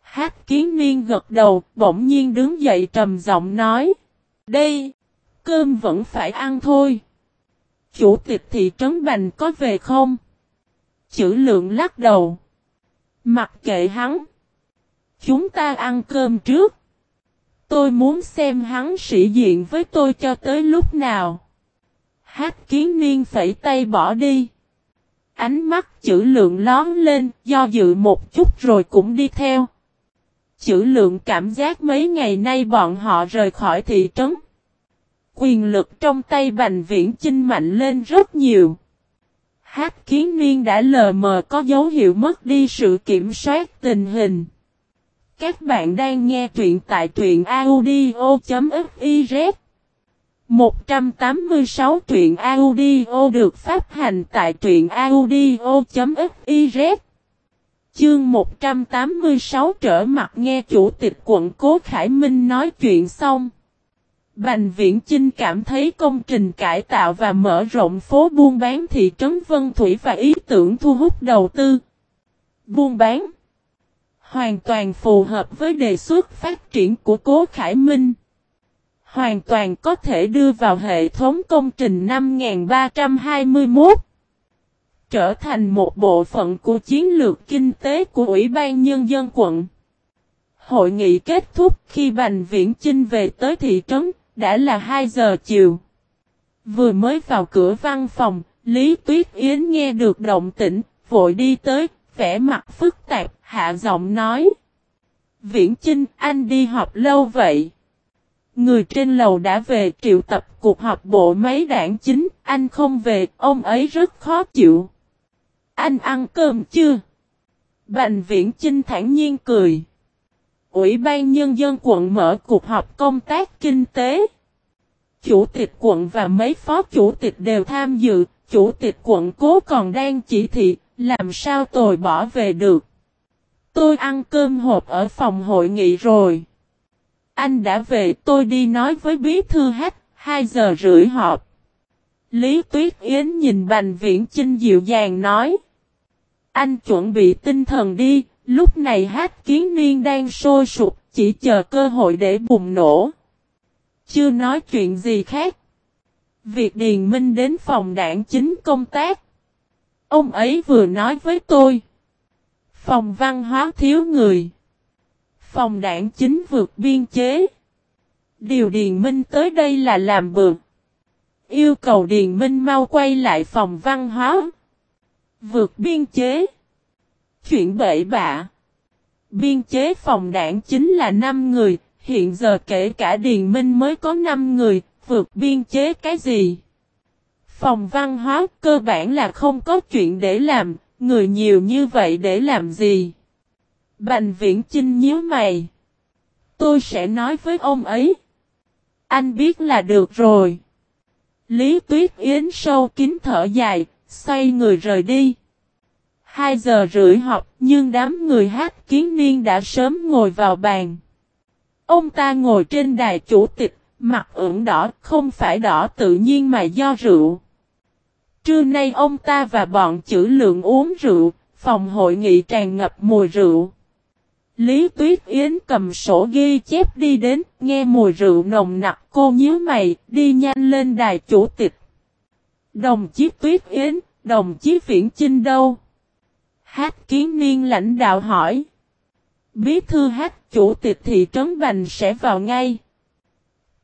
Speaker 1: Hát kiến niên gật đầu, bỗng nhiên đứng dậy trầm giọng nói. Đây, cơm vẫn phải ăn thôi. Chủ tịch thị trấn Bành có về không? Chữ lượng lắc đầu. Mặc kệ hắn. Chúng ta ăn cơm trước. Tôi muốn xem hắn sĩ diện với tôi cho tới lúc nào. Hát kiến niên phẩy tay bỏ đi. Ánh mắt chữ lượng lón lên, do dự một chút rồi cũng đi theo. Chữ lượng cảm giác mấy ngày nay bọn họ rời khỏi thị trấn. Quyền lực trong tay Bành Viễn Chinh mạnh lên rất nhiều. Hát kiến niên đã lờ mờ có dấu hiệu mất đi sự kiểm soát tình hình. Các bạn đang nghe truyện tại truyện audio.fif 186 truyện audio được phát hành tại truyện audio.fiz Chương 186 trở mặt nghe chủ tịch quận Cố Khải Minh nói chuyện xong. Bành Viễn Chinh cảm thấy công trình cải tạo và mở rộng phố buôn bán thị trấn Vân Thủy và ý tưởng thu hút đầu tư. Buôn bán Hoàn toàn phù hợp với đề xuất phát triển của Cố Khải Minh. Hoàn toàn có thể đưa vào hệ thống công trình 5321 trở thành một bộ phận của chiến lược kinh tế của Ủy ban Nhân dân quận. Hội nghị kết thúc khi Bành Viễn Chinh về tới thị trấn, đã là 2 giờ chiều. Vừa mới vào cửa văn phòng, Lý Tuyết Yến nghe được động tĩnh, vội đi tới, vẻ mặt phức tạp, hạ giọng nói. Viễn Chinh, anh đi họp lâu vậy. Người trên lầu đã về triệu tập cuộc họp bộ máy đảng chính, anh không về, ông ấy rất khó chịu. Anh ăn cơm chưa? Bành viễn Trinh thản nhiên cười. Ủy ban Nhân dân quận mở cuộc họp công tác kinh tế. Chủ tịch quận và mấy phó chủ tịch đều tham dự, chủ tịch quận cố còn đang chỉ thị, làm sao tôi bỏ về được. Tôi ăn cơm hộp ở phòng hội nghị rồi. Anh đã về tôi đi nói với bí thư hát, 2 giờ rưỡi họp. Lý Tuyết Yến nhìn Bành Viễn Chinh dịu dàng nói. Anh chuẩn bị tinh thần đi, lúc này hát kiến niên đang sôi sụp, chỉ chờ cơ hội để bùng nổ. Chưa nói chuyện gì khác. Việc Điền Minh đến phòng đảng chính công tác. Ông ấy vừa nói với tôi. Phòng văn hóa thiếu người. Phòng đảng chính vượt biên chế. Điều Điền Minh tới đây là làm bược. Yêu cầu Điền Minh mau quay lại phòng văn hóa. Vượt biên chế. Chuyện bậy bạ. Biên chế phòng đảng chính là 5 người, hiện giờ kể cả Điền Minh mới có 5 người, vượt biên chế cái gì? Phòng văn hóa cơ bản là không có chuyện để làm, người nhiều như vậy để làm gì? Bành viễn chinh nhíu mày. Tôi sẽ nói với ông ấy. Anh biết là được rồi. Lý Tuyết Yến sâu kín thở dài, xoay người rời đi. Hai giờ rưỡi họp nhưng đám người hát kiến niên đã sớm ngồi vào bàn. Ông ta ngồi trên đài chủ tịch, mặt ửng đỏ không phải đỏ tự nhiên mà do rượu. Trưa nay ông ta và bọn chữ lượng uống rượu, phòng hội nghị tràn ngập mùi rượu. Lý Tuyết Yến cầm sổ ghi chép đi đến, nghe mùi rượu nồng nặc cô nhíu mày, đi nhanh lên đài chủ tịch. Đồng chí Tuyết Yến, đồng chí Viễn Chinh đâu? Hát kiến niên lãnh đạo hỏi. Bí thư hát chủ tịch thị trấn Bành sẽ vào ngay.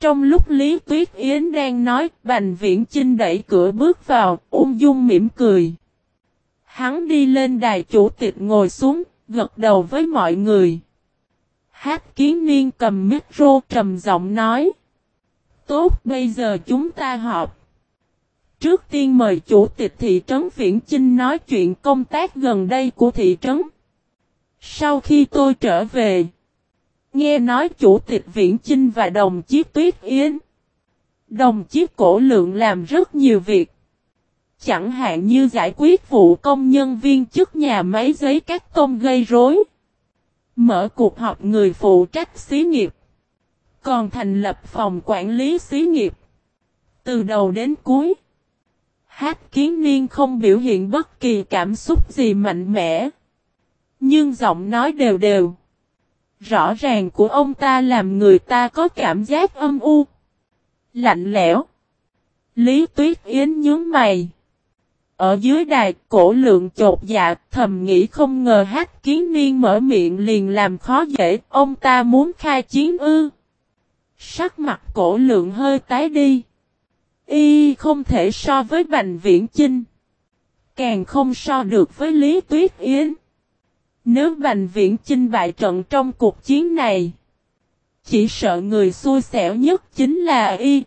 Speaker 1: Trong lúc Lý Tuyết Yến đang nói, Bành Viễn Chinh đẩy cửa bước vào, ung dung mỉm cười. Hắn đi lên đài chủ tịch ngồi xuống, gật đầu với mọi người. Hát kiến niên cầm micro trầm giọng nói. Tốt, bây giờ chúng ta họp. Trước tiên mời chủ tịch thị trấn Viễn Chinh nói chuyện công tác gần đây của thị trấn. Sau khi tôi trở về, nghe nói chủ tịch Viễn Chinh và đồng chí Tuyết Yến. Đồng chí Cổ Lượng làm rất nhiều việc. Chẳng hạn như giải quyết vụ công nhân viên chức nhà máy giấy các tôm gây rối. Mở cuộc họp người phụ trách xí nghiệp. Còn thành lập phòng quản lý xí nghiệp. Từ đầu đến cuối. Hát kiến niên không biểu hiện bất kỳ cảm xúc gì mạnh mẽ. Nhưng giọng nói đều đều. Rõ ràng của ông ta làm người ta có cảm giác âm u. Lạnh lẽo. Lý Tuyết Yến nhướng mày. Ở dưới đài, cổ lượng chột dạ, thầm nghĩ không ngờ hát kiến niên mở miệng liền làm khó dễ, ông ta muốn khai chiến ư. Sắc mặt cổ lượng hơi tái đi. Y không thể so với Bành Viễn Chinh. Càng không so được với Lý Tuyết Yến. Nếu Bành Viễn Chinh bại trận trong cuộc chiến này. Chỉ sợ người xui xẻo nhất chính là Y.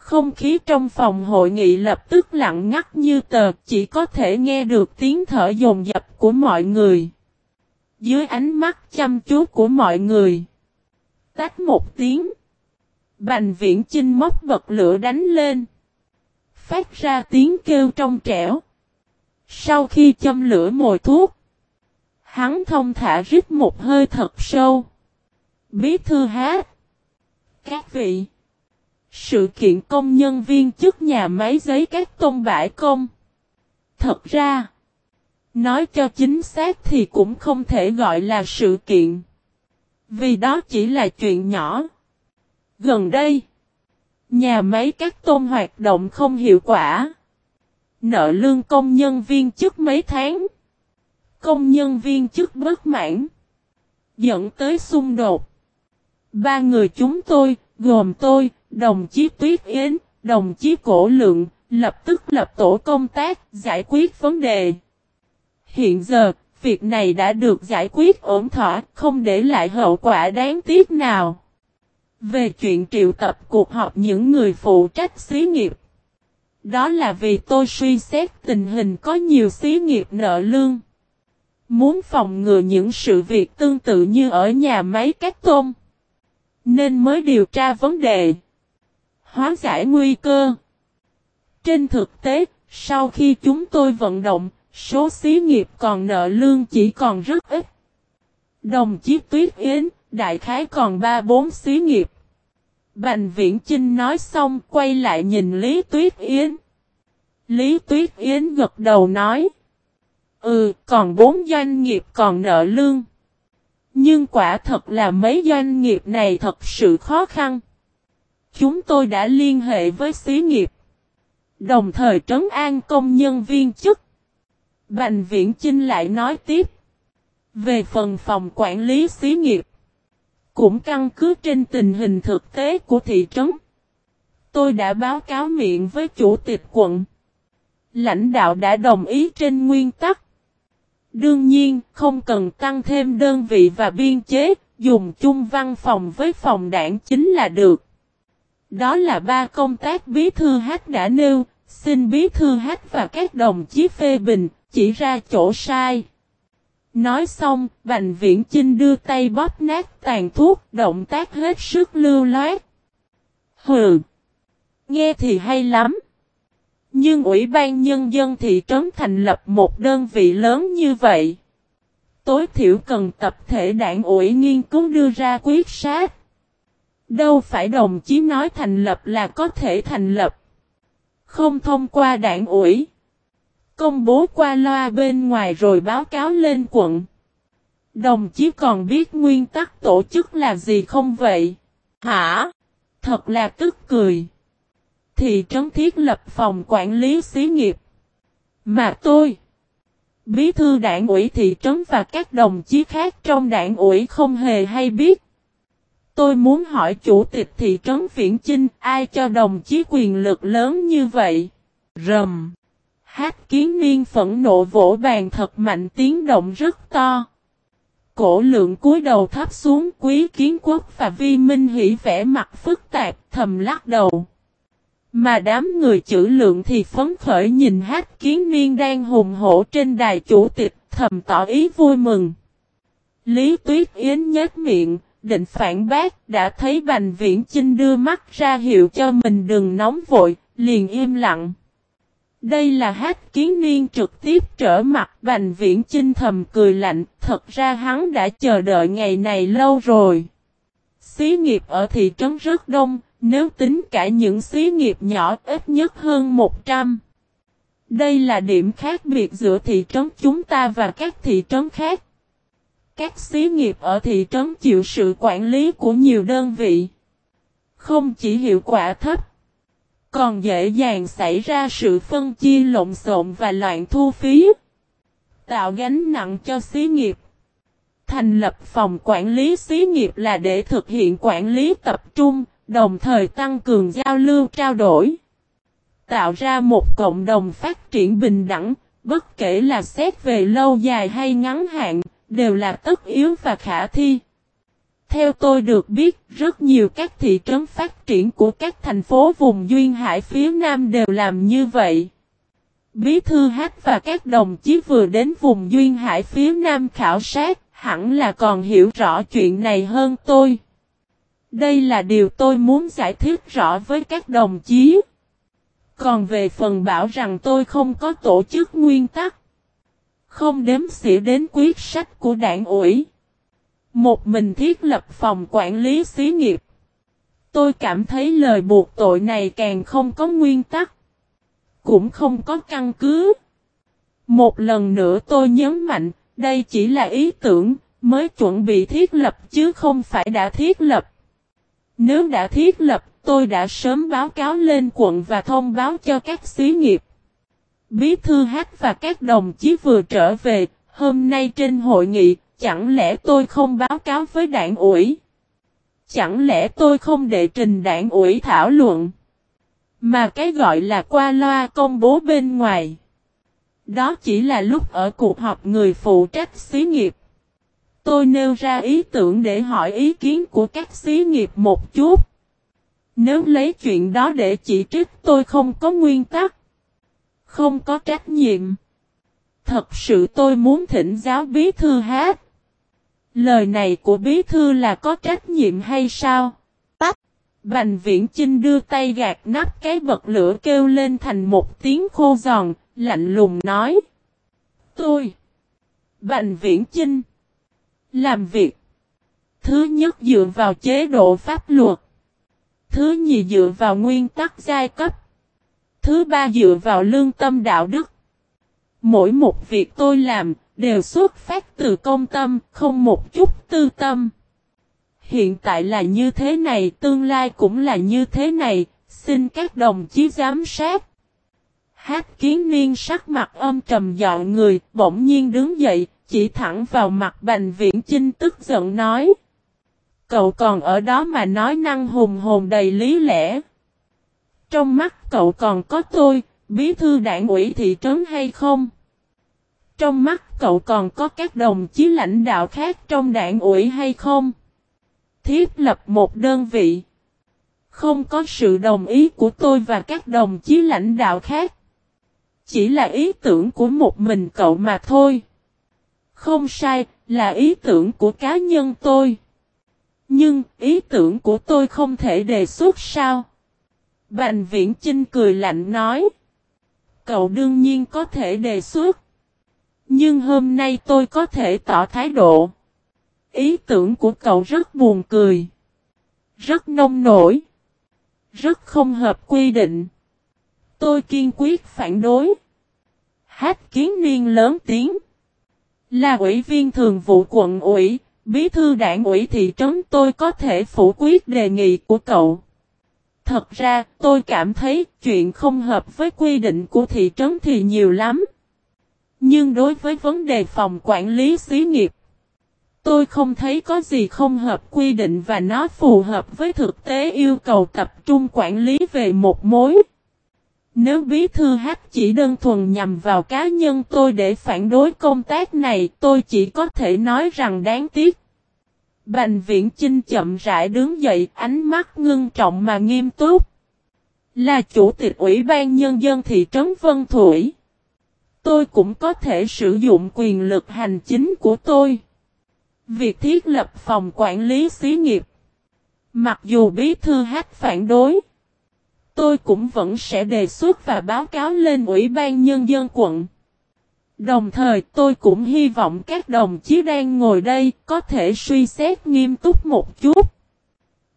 Speaker 1: Không khí trong phòng hội nghị lập tức lặng ngắt như tờ, chỉ có thể nghe được tiếng thở dồn dập của mọi người. Dưới ánh mắt chăm chú của mọi người. Tách một tiếng. Bành viễn chinh móc bật lửa đánh lên. Phát ra tiếng kêu trong trẻo. Sau khi châm lửa mồi thuốc. Hắn thông thả rít một hơi thật sâu. Bí thư hát. Các vị. Sự kiện công nhân viên chức nhà máy giấy các tôn bãi công. Thật ra, nói cho chính xác thì cũng không thể gọi là sự kiện. Vì đó chỉ là chuyện nhỏ. Gần đây, nhà máy các tôn hoạt động không hiệu quả. Nợ lương công nhân viên chức mấy tháng. Công nhân viên chức bất mãn. Dẫn tới xung đột. Ba người chúng tôi, gồm tôi, đồng chí Tuyết Yến, đồng chí Cổ Lượng, lập tức lập tổ công tác giải quyết vấn đề. Hiện giờ, việc này đã được giải quyết ổn thỏa, không để lại hậu quả đáng tiếc nào. Về chuyện triệu tập cuộc họp những người phụ trách xí nghiệp. Đó là vì tôi suy xét tình hình có nhiều xí nghiệp nợ lương. Muốn phòng ngừa những sự việc tương tự như ở nhà máy cắt tôm. Nên mới điều tra vấn đề. Hóa giải nguy cơ. Trên thực tế, sau khi chúng tôi vận động, số xí nghiệp còn nợ lương chỉ còn rất ít. Đồng chí Tuyết Yến, đại khái còn 3-4 xí nghiệp. Bành Viễn Chinh nói xong quay lại nhìn Lý Tuyết Yến. Lý Tuyết Yến gật đầu nói. Ừ, còn bốn doanh nghiệp còn nợ lương. Nhưng quả thật là mấy doanh nghiệp này thật sự khó khăn. Chúng tôi đã liên hệ với xí nghiệp. Đồng thời trấn an công nhân viên chức. Bành Viễn Chinh lại nói tiếp. Về phần phòng quản lý xí nghiệp. Cũng căn cứ trên tình hình thực tế của thị trấn. Tôi đã báo cáo miệng với chủ tịch quận. Lãnh đạo đã đồng ý trên nguyên tắc. Đương nhiên, không cần tăng thêm đơn vị và biên chế, dùng chung văn phòng với phòng đảng chính là được. Đó là ba công tác bí thư hát đã nêu, xin bí thư hát và các đồng chí phê bình, chỉ ra chỗ sai. Nói xong, Bành Viễn Chinh đưa tay bóp nát tàn thuốc, động tác hết sức lưu loát. Hừ! Nghe thì hay lắm. Nhưng Ủy ban Nhân dân thị trấn thành lập một đơn vị lớn như vậy. Tối thiểu cần tập thể đảng ủy nghiên cứu đưa ra quyết sát. Đâu phải đồng chí nói thành lập là có thể thành lập. Không thông qua đảng ủy. Công bố qua loa bên ngoài rồi báo cáo lên quận. Đồng chí còn biết nguyên tắc tổ chức là gì không vậy? Hả? Thật là tức cười. Thị trấn thiết lập phòng quản lý xí nghiệp. Mà tôi, bí thư đảng ủy thị trấn và các đồng chí khác trong đảng ủy không hề hay biết tôi muốn hỏi chủ tịch thị trấn Viễn Chinh ai cho đồng chí quyền lực lớn như vậy? Rầm. Hát kiến niên phẫn nộ vỗ bàn thật mạnh tiếng động rất to. Cổ lượng cúi đầu thấp xuống quý kiến quốc và vi minh hỷ vẻ mặt phức tạp thầm lắc đầu. Mà đám người chữ lượng thì phấn khởi nhìn hát kiến niên đang hùng hổ trên đài chủ tịch thầm tỏ ý vui mừng. Lý Tuyết Yến nhếch miệng, định phản bác, đã thấy Bành Viễn Chinh đưa mắt ra hiệu cho mình đừng nóng vội, liền im lặng. Đây là hát kiến niên trực tiếp trở mặt Bành Viễn Chinh thầm cười lạnh, thật ra hắn đã chờ đợi ngày này lâu rồi. Xí nghiệp ở thị trấn rất đông, nếu tính cả những xí nghiệp nhỏ ít nhất hơn 100. Đây là điểm khác biệt giữa thị trấn chúng ta và các thị trấn khác. Các xí nghiệp ở thị trấn chịu sự quản lý của nhiều đơn vị. Không chỉ hiệu quả thấp, còn dễ dàng xảy ra sự phân chia lộn xộn và loạn thu phí. Tạo gánh nặng cho xí nghiệp. Thành lập phòng quản lý xí nghiệp là để thực hiện quản lý tập trung, đồng thời tăng cường giao lưu trao đổi. Tạo ra một cộng đồng phát triển bình đẳng, bất kể là xét về lâu dài hay ngắn hạn, đều là tất yếu và khả thi. Theo tôi được biết, rất nhiều các thị trấn phát triển của các thành phố vùng Duyên Hải phía Nam đều làm như vậy. Bí thư Hát và các đồng chí vừa đến vùng Duyên Hải phía Nam khảo sát, hẳn là còn hiểu rõ chuyện này hơn tôi. Đây là điều tôi muốn giải thích rõ với các đồng chí. Còn về phần bảo rằng tôi không có tổ chức nguyên tắc. Không đếm xỉa đến quyết sách của đảng ủy. Một mình thiết lập phòng quản lý xí nghiệp. Tôi cảm thấy lời buộc tội này càng không có nguyên tắc. Cũng không có căn cứ. Một lần nữa tôi nhấn mạnh, đây chỉ là ý tưởng, mới chuẩn bị thiết lập chứ không phải đã thiết lập. Nếu đã thiết lập, tôi đã sớm báo cáo lên quận và thông báo cho các xí nghiệp. Bí thư hát và các đồng chí vừa trở về, hôm nay trên hội nghị, chẳng lẽ tôi không báo cáo với đảng ủy? Chẳng lẽ tôi không đệ trình đảng ủy thảo luận? Mà cái gọi là qua loa công bố bên ngoài. Đó chỉ là lúc ở cuộc họp người phụ trách xí nghiệp. Tôi nêu ra ý tưởng để hỏi ý kiến của các xí nghiệp một chút. Nếu lấy chuyện đó để chỉ trích tôi không có nguyên tắc. Không có trách nhiệm. Thật sự tôi muốn thỉnh giáo bí thư hát. Lời này của bí thư là có trách nhiệm hay sao? Tắt. Bành viễn Trinh đưa tay gạt nắp cái bật lửa kêu lên thành một tiếng khô giòn, lạnh lùng nói. Tôi. Bành viễn Trinh. Làm việc. Thứ nhất dựa vào chế độ pháp luật. Thứ nhì dựa vào nguyên tắc giai cấp. Thứ ba dựa vào lương tâm đạo đức. Mỗi một việc tôi làm, đều xuất phát từ công tâm, không một chút tư tâm. Hiện tại là như thế này, tương lai cũng là như thế này, xin các đồng chí giám sát. Hát kiến niên sắc mặt âm trầm dọn người, bỗng nhiên đứng dậy, chỉ thẳng vào mặt Bành Viễn Chinh tức giận nói. Cậu còn ở đó mà nói năng hùng hồn đầy lý lẽ. Trong mắt cậu còn có tôi, bí thư đảng ủy thị trấn hay không? Trong mắt cậu còn có các đồng chí lãnh đạo khác trong đảng ủy hay không? Thiết lập một đơn vị. Không có sự đồng ý của tôi và các đồng chí lãnh đạo khác. Chỉ là ý tưởng của một mình cậu mà thôi. Không sai, là ý tưởng của cá nhân tôi. Nhưng ý tưởng của tôi không thể đề xuất sao? Bành viễn Chinh cười lạnh nói. Cậu đương nhiên có thể đề xuất. Nhưng hôm nay tôi có thể tỏ thái độ. Ý tưởng của cậu rất buồn cười. Rất nông nổi. Rất không hợp quy định. Tôi kiên quyết phản đối. Hát kiến niên lớn tiếng. Là ủy viên thường vụ quận ủy, bí thư đảng ủy thị trấn tôi có thể phủ quyết đề nghị của cậu. Thật ra, tôi cảm thấy chuyện không hợp với quy định của thị trấn thì nhiều lắm. Nhưng đối với vấn đề phòng quản lý xí nghiệp, Tôi không thấy có gì không hợp quy định và nó phù hợp với thực tế yêu cầu tập trung quản lý về một mối. Nếu bí thư hát chỉ đơn thuần nhằm vào cá nhân tôi để phản đối công tác này, tôi chỉ có thể nói rằng đáng tiếc. Bành viễn Chinh chậm rãi đứng dậy, ánh mắt ngưng trọng mà nghiêm túc. Là chủ tịch Ủy ban Nhân dân thị trấn Vân Thủy. Tôi cũng có thể sử dụng quyền lực hành chính của tôi. Việc thiết lập phòng quản lý xí nghiệp. Mặc dù bí thư hát phản đối. Tôi cũng vẫn sẽ đề xuất và báo cáo lên Ủy ban Nhân dân quận. Đồng thời tôi cũng hy vọng các đồng chí đang ngồi đây có thể suy xét nghiêm túc một chút.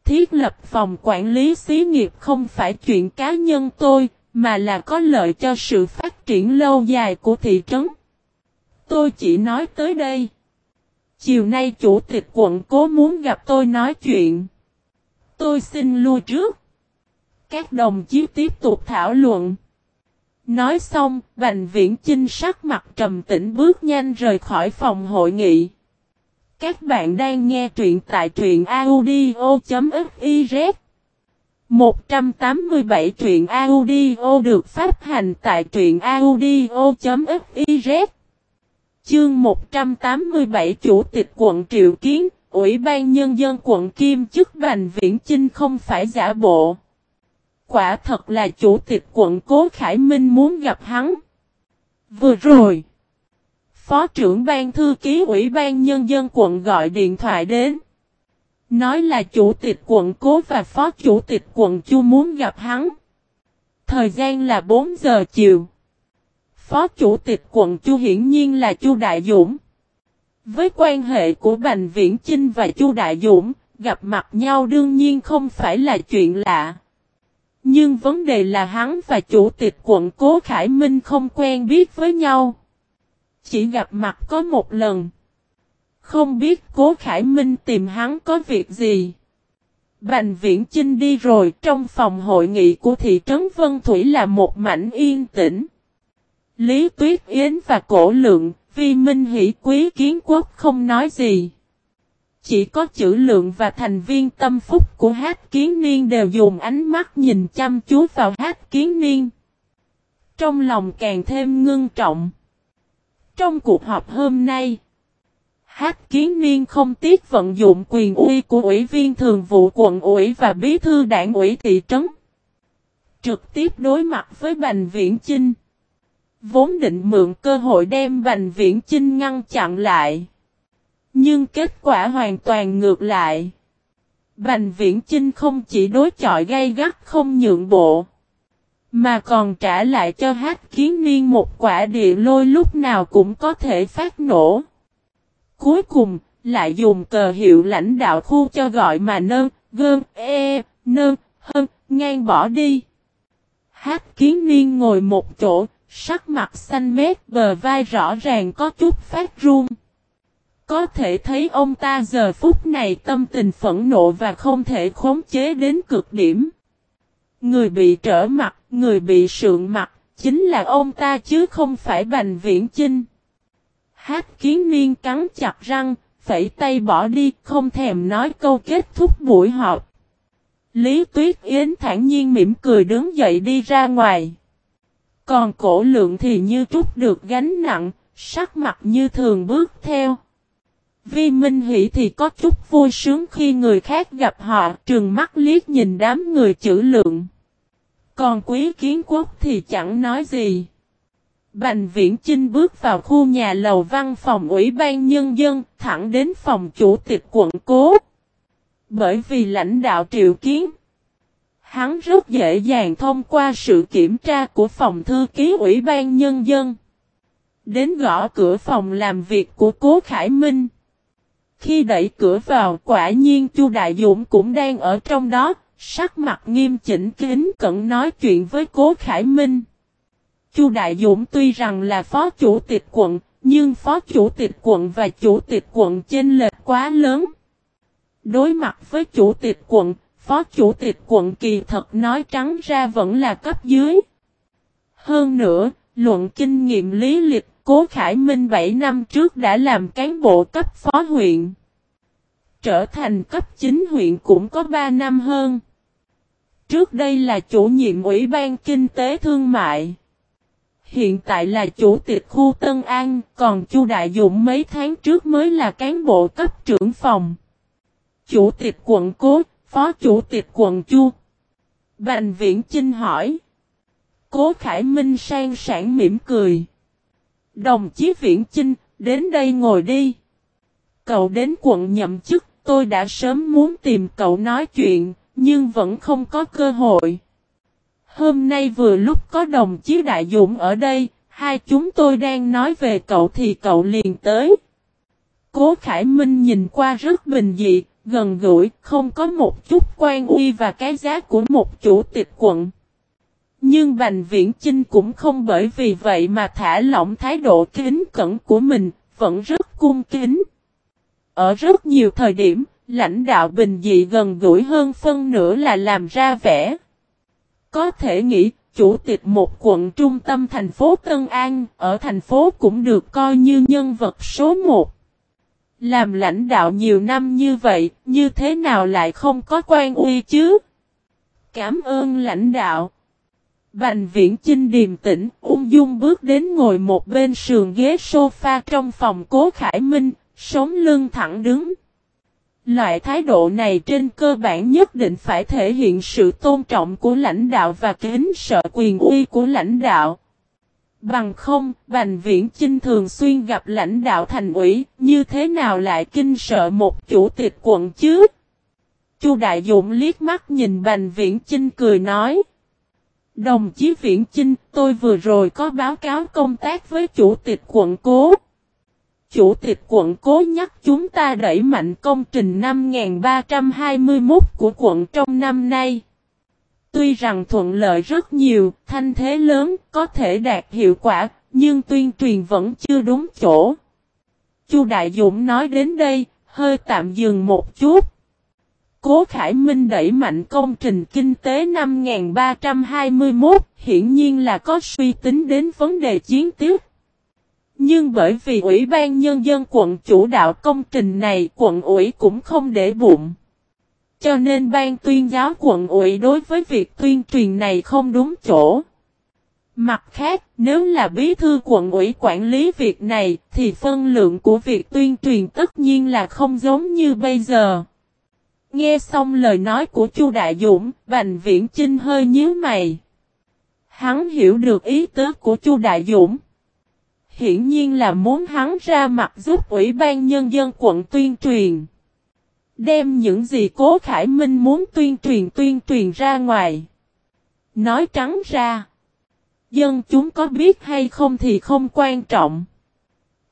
Speaker 1: Thiết lập phòng quản lý xí nghiệp không phải chuyện cá nhân tôi, mà là có lợi cho sự phát triển lâu dài của thị trấn. Tôi chỉ nói tới đây. Chiều nay chủ tịch quận cố muốn gặp tôi nói chuyện. Tôi xin lui trước. Các đồng chí tiếp tục thảo luận. Nói xong, Bành Viễn Chinh sắc mặt trầm tĩnh bước nhanh rời khỏi phòng hội nghị. Các bạn đang nghe truyện tại truyện audio.fiz 187 truyện audio được phát hành tại truyện audio.fiz Chương 187 Chủ tịch quận Triệu Kiến, Ủy ban Nhân dân quận Kim chức Bành Viễn Chinh không phải giả bộ. Quả thật là Chủ tịch quận Cố Khải Minh muốn gặp hắn. Vừa rồi, Phó trưởng ban thư ký Ủy ban Nhân dân quận gọi điện thoại đến. Nói là Chủ tịch quận Cố và Phó Chủ tịch quận Chu muốn gặp hắn. Thời gian là 4 giờ chiều. Phó chủ tịch quận Chu hiển nhiên là Chu Đại Dũng. Với quan hệ của Bành Viễn Chinh và Chu Đại Dũng, gặp mặt nhau đương nhiên không phải là chuyện lạ. Nhưng vấn đề là hắn và chủ tịch quận Cố Khải Minh không quen biết với nhau. Chỉ gặp mặt có một lần. Không biết Cố Khải Minh tìm hắn có việc gì. Bành Viễn Chinh đi rồi trong phòng hội nghị của thị trấn Vân Thủy là một mảnh yên tĩnh. Lý Tuyết Yến và Cổ Lượng, Vi Minh Hỷ Quý Kiến Quốc không nói gì. Chỉ có chữ lượng và thành viên tâm phúc của hát kiến niên đều dùng ánh mắt nhìn chăm chú vào hát kiến niên. Trong lòng càng thêm ngưng trọng. Trong cuộc họp hôm nay, hát kiến niên không tiếc vận dụng quyền uy của ủy viên thường vụ quận ủy và bí thư đảng ủy thị trấn. Trực tiếp đối mặt với Bành Viễn Chinh. Vốn định mượn cơ hội đem Bành Viễn Chinh ngăn chặn lại. Nhưng kết quả hoàn toàn ngược lại. Bành Viễn Chinh không chỉ đối chọi gay gắt không nhượng bộ. Mà còn trả lại cho hát kiến niên một quả địa lôi lúc nào cũng có thể phát nổ. Cuối cùng, lại dùng cờ hiệu lãnh đạo khu cho gọi mà nơn, gơn, e, nơn, hơn, ngang bỏ đi. Hát kiến niên ngồi một chỗ, Sắc mặt xanh mét bờ vai rõ ràng có chút phát run. Có thể thấy ông ta giờ phút này tâm tình phẫn nộ và không thể khống chế đến cực điểm. Người bị trở mặt, người bị sượng mặt, chính là ông ta chứ không phải Bành Viễn Chinh. Hát kiến niên cắn chặt răng, phẩy tay bỏ đi, không thèm nói câu kết thúc buổi họp. Lý Tuyết Yến thản nhiên mỉm cười đứng dậy đi ra ngoài. Còn cổ lượng thì như trút được gánh nặng, sắc mặt như thường bước theo. Vi Minh Hỷ thì có chút vui sướng khi người khác gặp họ trường mắt liếc nhìn đám người chữ lượng. Còn quý kiến quốc thì chẳng nói gì. Bành viễn Chinh bước vào khu nhà lầu văn phòng ủy ban nhân dân, thẳng đến phòng chủ tịch quận cố. Bởi vì lãnh đạo triệu kiến. Hắn rất dễ dàng thông qua sự kiểm tra của phòng thư ký ủy ban nhân dân. Đến gõ cửa phòng làm việc của Cố Khải Minh. Khi đẩy cửa vào quả nhiên Chu Đại Dũng cũng đang ở trong đó, sắc mặt nghiêm chỉnh kính cẩn nói chuyện với Cố Khải Minh. Chu Đại Dũng tuy rằng là phó chủ tịch quận, nhưng phó chủ tịch quận và chủ tịch quận chênh lệch quá lớn. Đối mặt với chủ tịch quận, Phó chủ tịch quận kỳ thật nói trắng ra vẫn là cấp dưới. Hơn nữa, luận kinh nghiệm lý lịch, Cố Khải Minh 7 năm trước đã làm cán bộ cấp phó huyện. Trở thành cấp chính huyện cũng có 3 năm hơn. Trước đây là chủ nhiệm Ủy ban Kinh tế Thương mại. Hiện tại là chủ tịch khu Tân An, còn Chu Đại Dũng mấy tháng trước mới là cán bộ cấp trưởng phòng. Chủ tịch quận Cố, phó chủ tịch quận Chu. Bành Viễn Chinh hỏi. Cố Khải Minh sang sản mỉm cười. Đồng chí Viễn Chinh, đến đây ngồi đi. Cậu đến quận nhậm chức, tôi đã sớm muốn tìm cậu nói chuyện, nhưng vẫn không có cơ hội. Hôm nay vừa lúc có đồng chí Đại Dũng ở đây, hai chúng tôi đang nói về cậu thì cậu liền tới. Cố Khải Minh nhìn qua rất bình dị, gần gũi, không có một chút quan uy và cái giá của một chủ tịch quận. Nhưng Bành Viễn Chinh cũng không bởi vì vậy mà thả lỏng thái độ kính cẩn của mình, vẫn rất cung kính. Ở rất nhiều thời điểm, lãnh đạo bình dị gần gũi hơn phân nửa là làm ra vẻ. Có thể nghĩ, chủ tịch một quận trung tâm thành phố Tân An, ở thành phố cũng được coi như nhân vật số một. Làm lãnh đạo nhiều năm như vậy, như thế nào lại không có quan uy chứ? Cảm ơn lãnh đạo. Bành viễn Trinh điềm tĩnh, ung dung bước đến ngồi một bên sườn ghế sofa trong phòng cố Khải Minh, sống lưng thẳng đứng. Loại thái độ này trên cơ bản nhất định phải thể hiện sự tôn trọng của lãnh đạo và kính sợ quyền uy của lãnh đạo. Bằng không, Bành Viễn Chinh thường xuyên gặp lãnh đạo thành ủy, như thế nào lại kinh sợ một chủ tịch quận chứ? Chu Đại Dũng liếc mắt nhìn Bành Viễn Chinh cười nói. Đồng chí Viễn Chinh, tôi vừa rồi có báo cáo công tác với chủ tịch quận cố. Chủ tịch quận cố nhắc chúng ta đẩy mạnh công trình 5321 của quận trong năm nay. Tuy rằng thuận lợi rất nhiều, thanh thế lớn, có thể đạt hiệu quả, nhưng tuyên truyền vẫn chưa đúng chỗ. Chu Đại Dũng nói đến đây, hơi tạm dừng một chút. Cố Khải Minh đẩy mạnh công trình kinh tế 5321, hiển nhiên là có suy tính đến vấn đề chiến tiếp. Nhưng bởi vì Ủy ban Nhân dân quận chủ đạo công trình này quận ủy cũng không để bụng. Cho nên ban tuyên giáo quận ủy đối với việc tuyên truyền này không đúng chỗ. Mặt khác, nếu là bí thư quận ủy quản lý việc này, thì phân lượng của việc tuyên truyền tất nhiên là không giống như bây giờ. Nghe xong lời nói của Chu Đại Dũng, Bành Viễn Chinh hơi nhíu mày. Hắn hiểu được ý tứ của Chu Đại Dũng. Hiển nhiên là muốn hắn ra mặt giúp Ủy ban Nhân dân quận tuyên truyền. Đem những gì Cố Khải Minh muốn tuyên truyền tuyên truyền ra ngoài. Nói trắng ra. Dân chúng có biết hay không thì không quan trọng.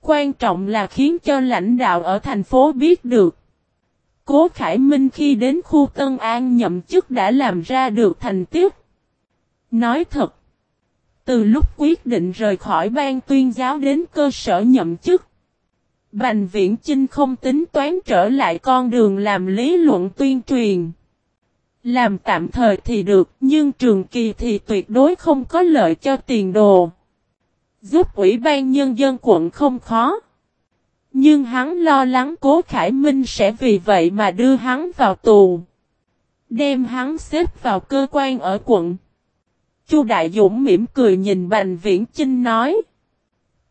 Speaker 1: Quan trọng là khiến cho lãnh đạo ở thành phố biết được. Cố Khải Minh khi đến khu Tân An nhậm chức đã làm ra được thành tích. Nói thật. Từ lúc quyết định rời khỏi ban tuyên giáo đến cơ sở nhậm chức. Bành viễn Chinh không tính toán trở lại con đường làm lý luận tuyên truyền. Làm tạm thời thì được, nhưng trường kỳ thì tuyệt đối không có lợi cho tiền đồ. Giúp Ủy ban Nhân dân quận không khó. Nhưng hắn lo lắng Cố Khải Minh sẽ vì vậy mà đưa hắn vào tù. Đem hắn xếp vào cơ quan ở quận. Chu Đại Dũng mỉm cười nhìn Bành Viễn Chinh nói.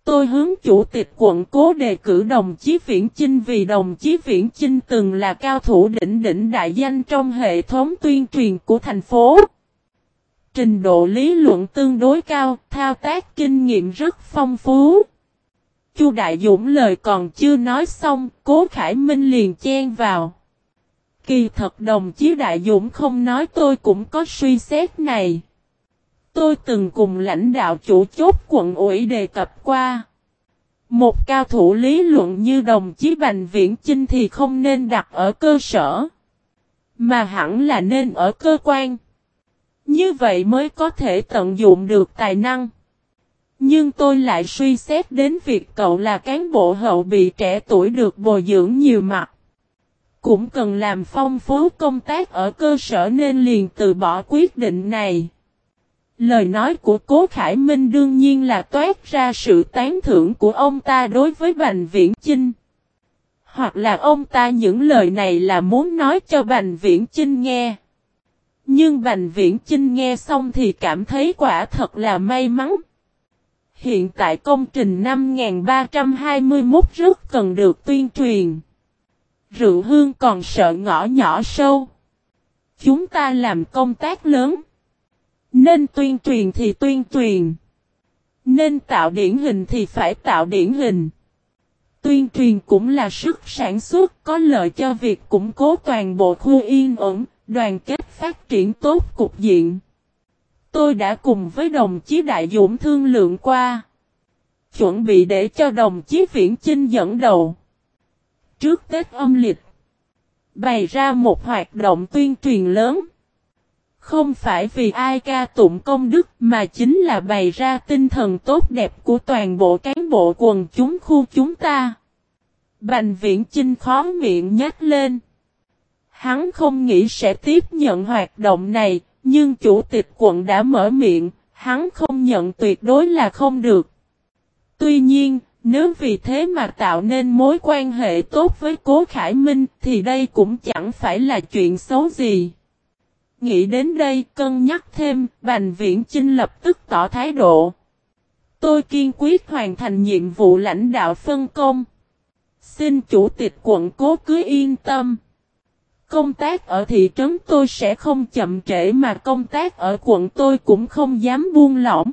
Speaker 1: Tôi hướng chủ tịch quận cố đề cử đồng chí Viễn Chinh vì đồng chí Viễn Chinh từng là cao thủ đỉnh đỉnh đại danh trong hệ thống tuyên truyền của thành phố. Trình độ lý luận tương đối cao, thao tác kinh nghiệm rất phong phú. Chu Đại Dũng lời còn chưa nói xong, Cố Khải Minh liền chen vào. Kỳ thật đồng chí Đại Dũng không nói tôi cũng có suy xét này. Tôi từng cùng lãnh đạo chủ chốt quận ủy đề cập qua. Một cao thủ lý luận như đồng chí Bành Viễn Chinh thì không nên đặt ở cơ sở. Mà hẳn là nên ở cơ quan. Như vậy mới có thể tận dụng được tài năng. Nhưng tôi lại suy xét đến việc cậu là cán bộ hậu bị trẻ tuổi được bồi dưỡng nhiều mặt. Cũng cần làm phong phú công tác ở cơ sở nên liền từ bỏ quyết định này. Lời nói của Cố Khải Minh đương nhiên là toát ra sự tán thưởng của ông ta đối với Bành Viễn Chinh. Hoặc là ông ta những lời này là muốn nói cho Bành Viễn Chinh nghe. Nhưng Bành Viễn Chinh nghe xong thì cảm thấy quả thật là may mắn. Hiện tại công trình 5321 rất cần được tuyên truyền. Rượu hương còn sợ ngõ nhỏ sâu. Chúng ta làm công tác lớn. Nên tuyên truyền thì tuyên truyền. Nên tạo điển hình thì phải tạo điển hình. Tuyên truyền cũng là sức sản xuất có lợi cho việc củng cố toàn bộ khu yên ổn, đoàn kết phát triển tốt cục diện. Tôi đã cùng với đồng chí Đại Dũng thương lượng qua. Chuẩn bị để cho đồng chí Viễn Chinh dẫn đầu. Trước Tết âm lịch. Bày ra một hoạt động tuyên truyền lớn. Không phải vì ai ca tụng công đức mà chính là bày ra tinh thần tốt đẹp của toàn bộ cán bộ quần chúng khu chúng ta. Bành viễn chinh khó miệng nhắc lên. Hắn không nghĩ sẽ tiếp nhận hoạt động này, nhưng chủ tịch quận đã mở miệng, hắn không nhận tuyệt đối là không được. Tuy nhiên, nếu vì thế mà tạo nên mối quan hệ tốt với Cố Khải Minh thì đây cũng chẳng phải là chuyện xấu gì. Nghĩ đến đây cân nhắc thêm, Bành Viễn Chinh lập tức tỏ thái độ. Tôi kiên quyết hoàn thành nhiệm vụ lãnh đạo phân công. Xin chủ tịch quận cố cứ yên tâm. Công tác ở thị trấn tôi sẽ không chậm trễ mà công tác ở quận tôi cũng không dám buông lỏng.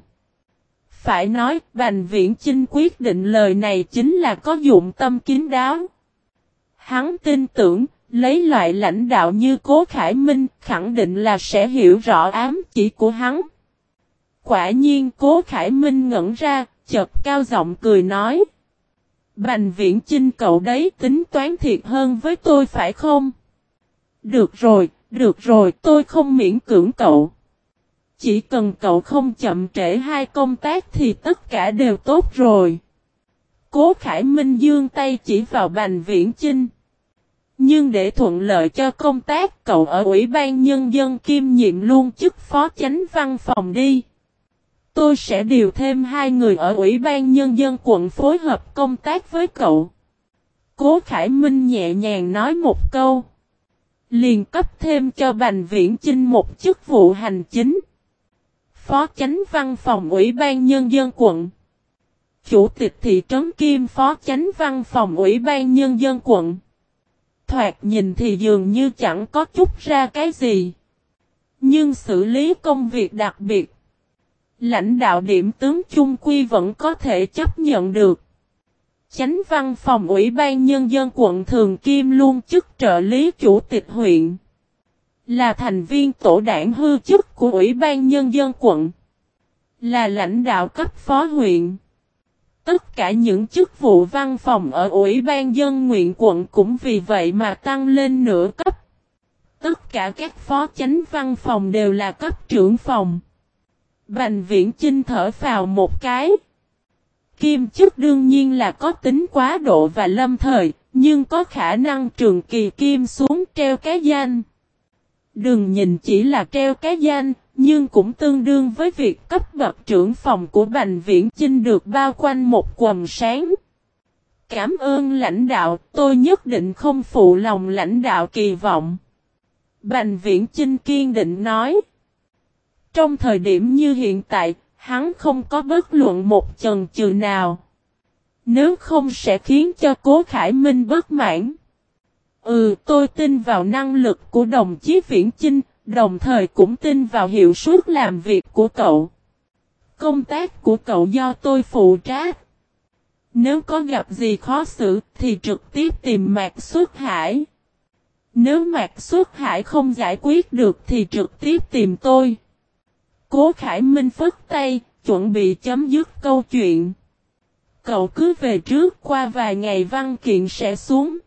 Speaker 1: Phải nói, Bành Viễn Chinh quyết định lời này chính là có dụng tâm kín đáo. Hắn tin tưởng, lấy loại lãnh đạo như Cố Khải Minh, khẳng định là sẽ hiểu rõ ám chỉ của hắn. Quả nhiên Cố Khải Minh ngẩn ra, chợt cao giọng cười nói. Bành Viễn Chinh cậu đấy tính toán thiệt hơn với tôi phải không? Được rồi, được rồi, tôi không miễn cưỡng cậu. Chỉ cần cậu không chậm trễ hai công tác thì tất cả đều tốt rồi. Cố Khải Minh dương tay chỉ vào Bành Viễn Chinh. Nhưng để thuận lợi cho công tác cậu ở Ủy ban Nhân dân kiêm nhiệm luôn chức phó chánh văn phòng đi. Tôi sẽ điều thêm hai người ở Ủy ban Nhân dân quận phối hợp công tác với cậu. Cố Khải Minh nhẹ nhàng nói một câu. Liền cấp thêm cho Bành Viễn Chinh một chức vụ hành chính. Phó chánh văn phòng Ủy ban Nhân dân quận. Chủ tịch thị trấn Kim Phó chánh văn phòng Ủy ban Nhân dân quận. Thoạt nhìn thì dường như chẳng có chút ra cái gì. Nhưng xử lý công việc đặc biệt. Lãnh đạo điểm tướng chung quy vẫn có thể chấp nhận được. Chánh văn phòng Ủy ban Nhân dân quận Thường Kim luôn chức trợ lý chủ tịch huyện. Là thành viên tổ đảng hư chức của Ủy ban Nhân dân quận. Là lãnh đạo cấp phó huyện. Tất cả những chức vụ văn phòng ở Ủy ban dân nguyện quận cũng vì vậy mà tăng lên nửa cấp. Tất cả các phó chánh văn phòng đều là cấp trưởng phòng. Bành viễn chinh thở vào một cái. Kim chức đương nhiên là có tính quá độ và lâm thời, nhưng có khả năng trường kỳ kim xuống treo cái danh. Đừng nhìn chỉ là treo cái danh, nhưng cũng tương đương với việc cấp bậc trưởng phòng của Bành Viễn Chinh được bao quanh một quần sáng. Cảm ơn lãnh đạo, tôi nhất định không phụ lòng lãnh đạo kỳ vọng. Bành Viễn Chinh kiên định nói. Trong thời điểm như hiện tại, hắn không có bất luận một chần chừ nào. Nếu không sẽ khiến cho Cố Khải Minh bất mãn. Ừ, tôi tin vào năng lực của đồng chí Viễn Chinh, đồng thời cũng tin vào hiệu suất làm việc của cậu. Công tác của cậu do tôi phụ trách. Nếu có gặp gì khó xử thì trực tiếp tìm Mạc Xuất Hải. Nếu Mạc Xuất Hải không giải quyết được thì trực tiếp tìm tôi. Cố Khải Minh phất tay, chuẩn bị chấm dứt câu chuyện. Cậu cứ về trước qua vài ngày văn kiện sẽ xuống.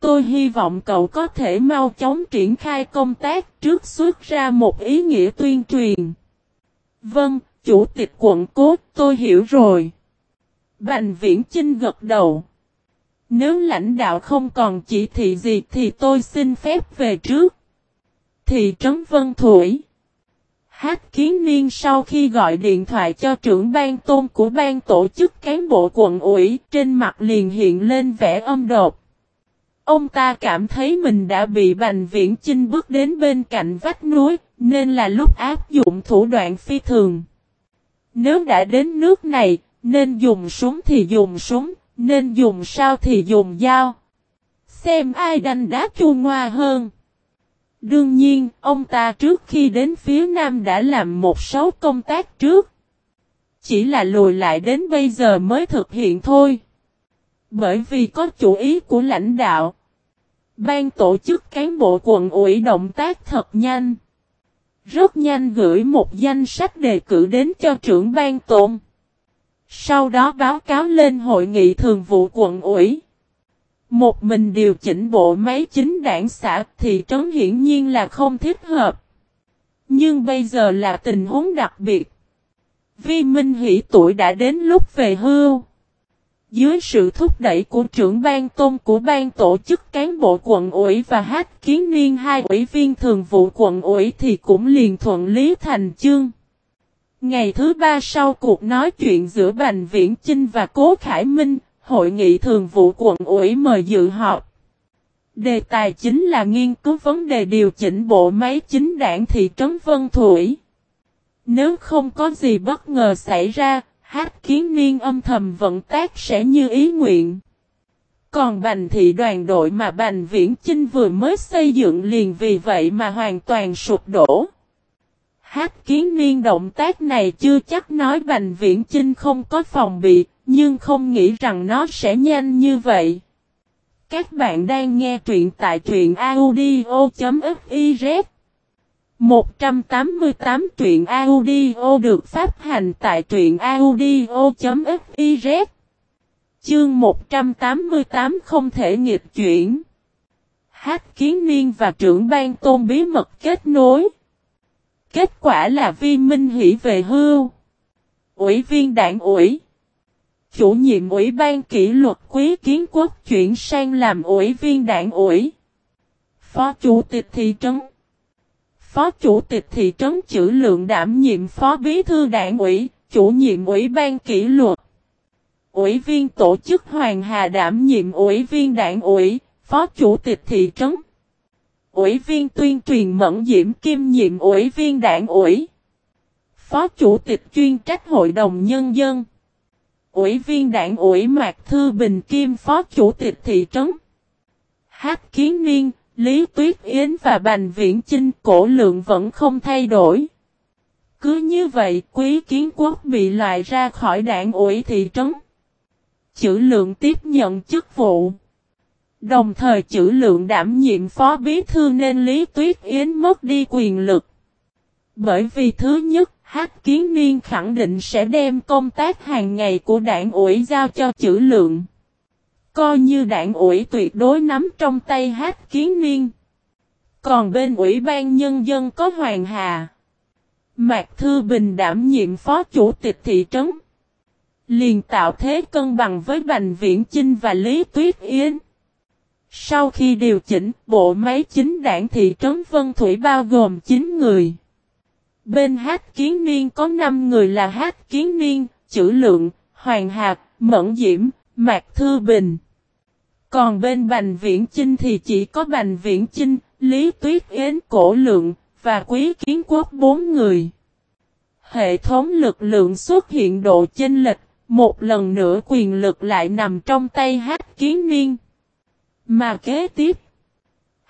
Speaker 1: Tôi hy vọng cậu có thể mau chóng triển khai công tác trước xuất ra một ý nghĩa tuyên truyền. Vâng, Chủ tịch quận cố, tôi hiểu rồi. Bành viễn Trinh gật đầu. Nếu lãnh đạo không còn chỉ thị gì thì tôi xin phép về trước. Thị trấn Vân Thủy. Hát kiến niên sau khi gọi điện thoại cho trưởng ban tôn của ban tổ chức cán bộ quận ủy trên mặt liền hiện lên vẻ âm đột. Ông ta cảm thấy mình đã bị Bành Viễn Chinh bước đến bên cạnh vách núi, nên là lúc áp dụng thủ đoạn phi thường. Nếu đã đến nước này, nên dùng súng thì dùng súng, nên dùng sao thì dùng dao. Xem ai đánh đá chua ngoa hơn. Đương nhiên, ông ta trước khi đến phía Nam đã làm một số công tác trước. Chỉ là lùi lại đến bây giờ mới thực hiện thôi. Bởi vì có chủ ý của lãnh đạo. Ban tổ chức cán bộ quận ủy động tác thật nhanh. Rất nhanh gửi một danh sách đề cử đến cho trưởng ban tồn. Sau đó báo cáo lên hội nghị thường vụ quận ủy. Một mình điều chỉnh bộ máy chính đảng xã thị trấn hiển nhiên là không thích hợp. Nhưng bây giờ là tình huống đặc biệt. Vi Minh Hỷ tuổi đã đến lúc về hưu. Dưới sự thúc đẩy của trưởng ban tôn của ban tổ chức cán bộ quận ủy và hát kiến niên hai ủy viên thường vụ quận ủy thì cũng liền thuận lý thành chương. Ngày thứ ba sau cuộc nói chuyện giữa Bành Viễn Chinh và Cố Khải Minh, hội nghị thường vụ quận ủy mời dự họp. Đề tài chính là nghiên cứu vấn đề điều chỉnh bộ máy chính đảng thị trấn Vân Thủy. Nếu không có gì bất ngờ xảy ra, hát kiến niên âm thầm vận tác sẽ như ý nguyện. Còn bành thị đoàn đội mà bành viễn chinh vừa mới xây dựng liền vì vậy mà hoàn toàn sụp đổ. Hát kiến niên động tác này chưa chắc nói Bành Viễn Chinh không có phòng bị, nhưng không nghĩ rằng nó sẽ nhanh như vậy. Các bạn đang nghe truyện tại truyện audio.fiz 188 truyện audio được phát hành tại truyện audio.fiz Chương 188 không thể nghịch chuyển Hát kiến niên và trưởng ban tôn bí mật kết nối Kết quả là Vi Minh Hỷ về hưu. Ủy viên đảng ủy. Chủ nhiệm ủy ban kỷ luật quý kiến quốc chuyển sang làm ủy viên đảng ủy. Phó chủ tịch thị trấn. Phó chủ tịch thị trấn chữ lượng đảm nhiệm phó bí thư đảng ủy, chủ nhiệm ủy ban kỷ luật. Ủy viên tổ chức Hoàng Hà đảm nhiệm ủy viên đảng ủy, phó chủ tịch thị trấn. Ủy viên tuyên truyền Mẫn Diễm Kim nhiệm Ủy viên đảng ủy. Phó Chủ tịch chuyên trách Hội đồng Nhân dân. Ủy viên đảng ủy Mạc Thư Bình Kim Phó Chủ tịch thị trấn. Hát Kiến Niên, Lý Tuyết Yến và Bành Viễn Chinh cổ lượng vẫn không thay đổi. Cứ như vậy quý kiến quốc bị loại ra khỏi đảng ủy thị trấn. Chữ lượng tiếp nhận chức vụ. Đồng thời chữ lượng đảm nhiệm phó bí thư nên Lý Tuyết Yến mất đi quyền lực. Bởi vì thứ nhất, Hát Kiến Niên khẳng định sẽ đem công tác hàng ngày của đảng ủy giao cho chữ lượng. Coi như đảng ủy tuyệt đối nắm trong tay Hát Kiến Niên. Còn bên ủy ban nhân dân có Hoàng Hà. Mạc Thư Bình đảm nhiệm phó chủ tịch thị trấn. Liền tạo thế cân bằng với Bành Viễn Chinh và Lý Tuyết Yến. Sau khi điều chỉnh, bộ máy chính đảng thị trấn Vân Thủy bao gồm 9 người. Bên Hát Kiến Niên có 5 người là Hát Kiến Niên, Chữ Lượng, Hoàng Hạc, Mẫn Diễm, Mạc Thư Bình. Còn bên Bành Viễn Chinh thì chỉ có Bành Viễn Chinh, Lý Tuyết Yến Cổ Lượng và Quý Kiến Quốc 4 người. Hệ thống lực lượng xuất hiện độ chênh lệch, một lần nữa quyền lực lại nằm trong tay Hát Kiến Niên. Mà kế tiếp,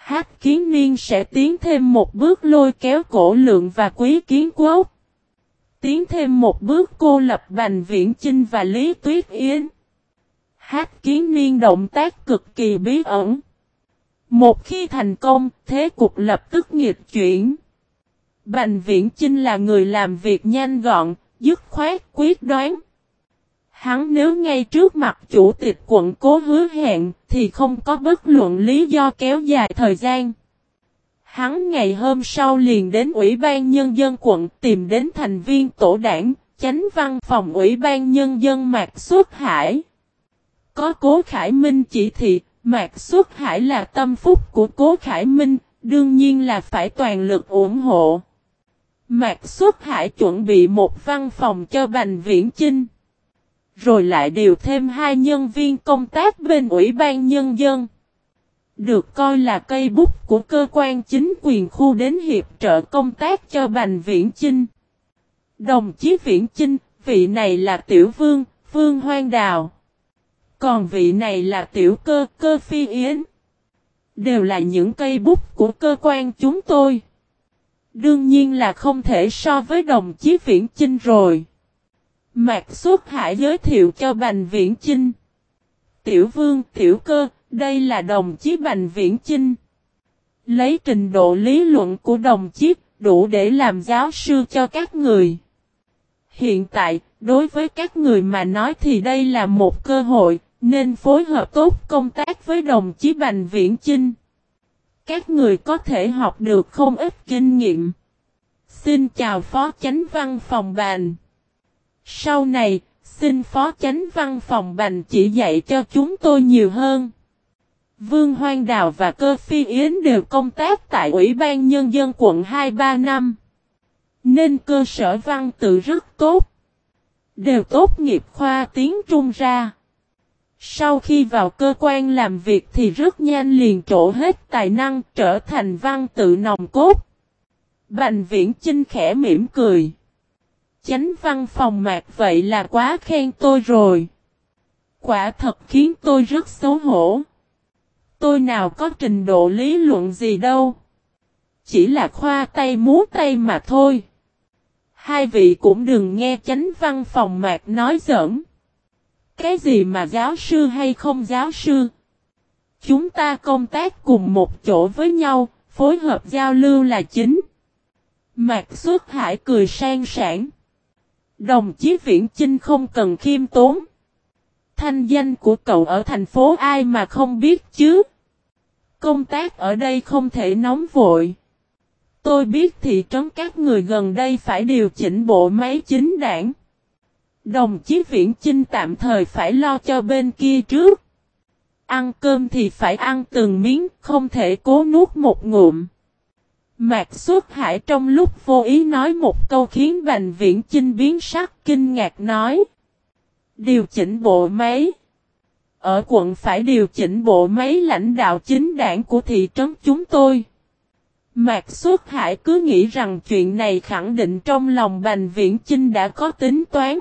Speaker 1: Hát kiến niên sẽ tiến thêm một bước lôi kéo cổ lượng và quý kiến quốc. Tiến thêm một bước cô lập Bành Viễn Chinh và Lý Tuyết Yến. Hát kiến niên động tác cực kỳ bí ẩn. Một khi thành công, thế cục lập tức nghịch chuyển. Bành Viễn Chinh là người làm việc nhanh gọn, dứt khoát quyết đoán. Hắn nếu ngay trước mặt chủ tịch quận cố hứa hẹn, thì không có bất luận lý do kéo dài thời gian. Hắn ngày hôm sau liền đến Ủy ban Nhân dân quận tìm đến thành viên tổ đảng, chánh văn phòng Ủy ban Nhân dân Mạc Xuất Hải. Có Cố Khải Minh chỉ thị, Mạc Xuất Hải là tâm phúc của Cố Khải Minh, đương nhiên là phải toàn lực ủng hộ. Mạc Xuất Hải chuẩn bị một văn phòng cho Bành Viễn Chinh. Rồi lại điều thêm hai nhân viên công tác bên Ủy ban Nhân dân. Được coi là cây bút của cơ quan chính quyền khu đến hiệp trợ công tác cho Bành Viễn Chinh. Đồng chí Viễn Chinh, vị này là Tiểu Vương, Vương Hoang Đào. Còn vị này là Tiểu Cơ, Cơ Phi Yến. Đều là những cây bút của cơ quan chúng tôi. Đương nhiên là không thể so với đồng chí Viễn Chinh rồi. Mạc Xuất Hải giới thiệu cho Bành Viễn Chinh. Tiểu Vương, Tiểu Cơ, đây là đồng chí Bành Viễn Chinh. Lấy trình độ lý luận của đồng chí, đủ để làm giáo sư cho các người. Hiện tại, đối với các người mà nói thì đây là một cơ hội, nên phối hợp tốt công tác với đồng chí Bành Viễn Chinh. Các người có thể học được không ít kinh nghiệm. Xin chào Phó Chánh Văn phòng Bành. Sau này, xin Phó Chánh Văn phòng Bành chỉ dạy cho chúng tôi nhiều hơn. Vương Hoang Đào và Cơ Phi Yến đều công tác tại Ủy ban Nhân dân quận 2-3 năm. Nên cơ sở văn tự rất tốt. Đều tốt nghiệp khoa tiếng Trung ra. Sau khi vào cơ quan làm việc thì rất nhanh liền trổ hết tài năng trở thành văn tự nòng cốt. Bành viễn Trinh khẽ mỉm cười. Chánh văn phòng mạc vậy là quá khen tôi rồi. Quả thật khiến tôi rất xấu hổ. Tôi nào có trình độ lý luận gì đâu. Chỉ là khoa tay múa tay mà thôi. Hai vị cũng đừng nghe chánh văn phòng mạc nói giỡn. Cái gì mà giáo sư hay không giáo sư? Chúng ta công tác cùng một chỗ với nhau, phối hợp giao lưu là chính. Mạc Xuất Hải cười sang sảng. Đồng chí Viễn Chinh không cần khiêm tốn. Thanh danh của cậu ở thành phố ai mà không biết chứ? Công tác ở đây không thể nóng vội. Tôi biết thị trấn các người gần đây phải điều chỉnh bộ máy chính đảng. Đồng chí Viễn Chinh tạm thời phải lo cho bên kia trước. Ăn cơm thì phải ăn từng miếng, không thể cố nuốt một ngụm. Mạc Xuất Hải trong lúc vô ý nói một câu khiến Bành Viễn Chinh biến sắc kinh ngạc nói. Điều chỉnh bộ máy. Ở quận phải điều chỉnh bộ máy lãnh đạo chính đảng của thị trấn chúng tôi. Mạc Xuất Hải cứ nghĩ rằng chuyện này khẳng định trong lòng Bành Viễn Chinh đã có tính toán.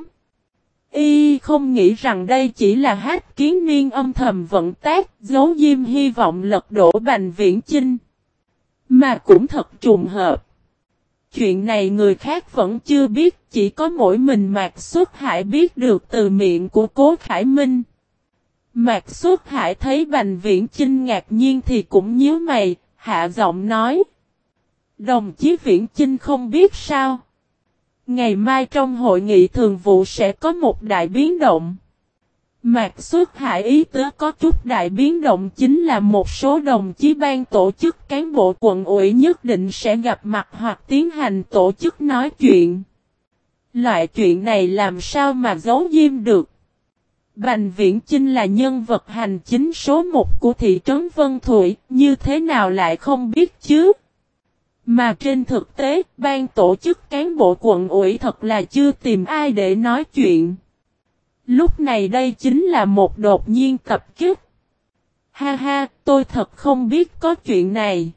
Speaker 1: Y không nghĩ rằng đây chỉ là hát kiến niên âm thầm vận tác, giấu diêm hy vọng lật đổ Bành Viễn Chinh. Mà cũng thật trùng hợp. Chuyện này người khác vẫn chưa biết, chỉ có mỗi mình Mạc Xuất Hải biết được từ miệng của Cố Khải Minh. Mạc Xuất Hải thấy Bành Viễn Chinh ngạc nhiên thì cũng nhíu mày, hạ giọng nói. Đồng chí Viễn Chinh không biết sao. Ngày mai trong hội nghị thường vụ sẽ có một đại biến động. Mạc xuất hải ý tứ có chút đại biến động chính là một số đồng chí ban tổ chức cán bộ quận ủy nhất định sẽ gặp mặt hoặc tiến hành tổ chức nói chuyện. Loại chuyện này làm sao mà giấu diêm được? Bành Viễn Chinh là nhân vật hành chính số một của thị trấn Vân Thụy, như thế nào lại không biết chứ? Mà trên thực tế, ban tổ chức cán bộ quận ủy thật là chưa tìm ai để nói chuyện. Lúc này đây chính là một đột nhiên tập kích. Ha ha, tôi thật không biết có chuyện này.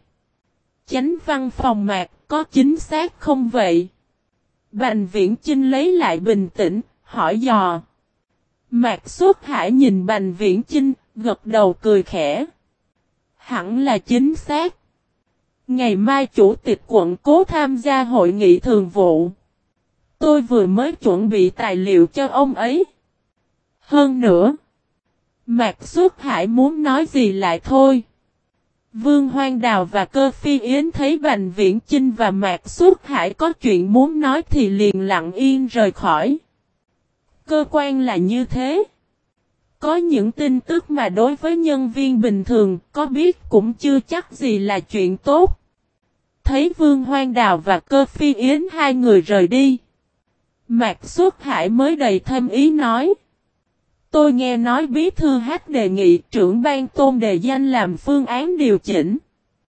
Speaker 1: Chánh văn phòng mạc, có chính xác không vậy? Bành viễn Trinh lấy lại bình tĩnh, hỏi dò. Mạc xuất hải nhìn bành viễn Trinh, gật đầu cười khẽ. Hẳn là chính xác. Ngày mai chủ tịch quận cố tham gia hội nghị thường vụ. Tôi vừa mới chuẩn bị tài liệu cho ông ấy. Hơn nữa, Mạc Xuất Hải muốn nói gì lại thôi. Vương Hoang Đào và Cơ Phi Yến thấy Bành Viễn Chinh và Mạc Xuất Hải có chuyện muốn nói thì liền lặng yên rời khỏi. Cơ quan là như thế. Có những tin tức mà đối với nhân viên bình thường có biết cũng chưa chắc gì là chuyện tốt. Thấy Vương Hoang Đào và Cơ Phi Yến hai người rời đi. Mạc Xuất Hải mới đầy thêm ý nói. Tôi nghe nói bí thư hát đề nghị trưởng ban tôn đề danh làm phương án điều chỉnh.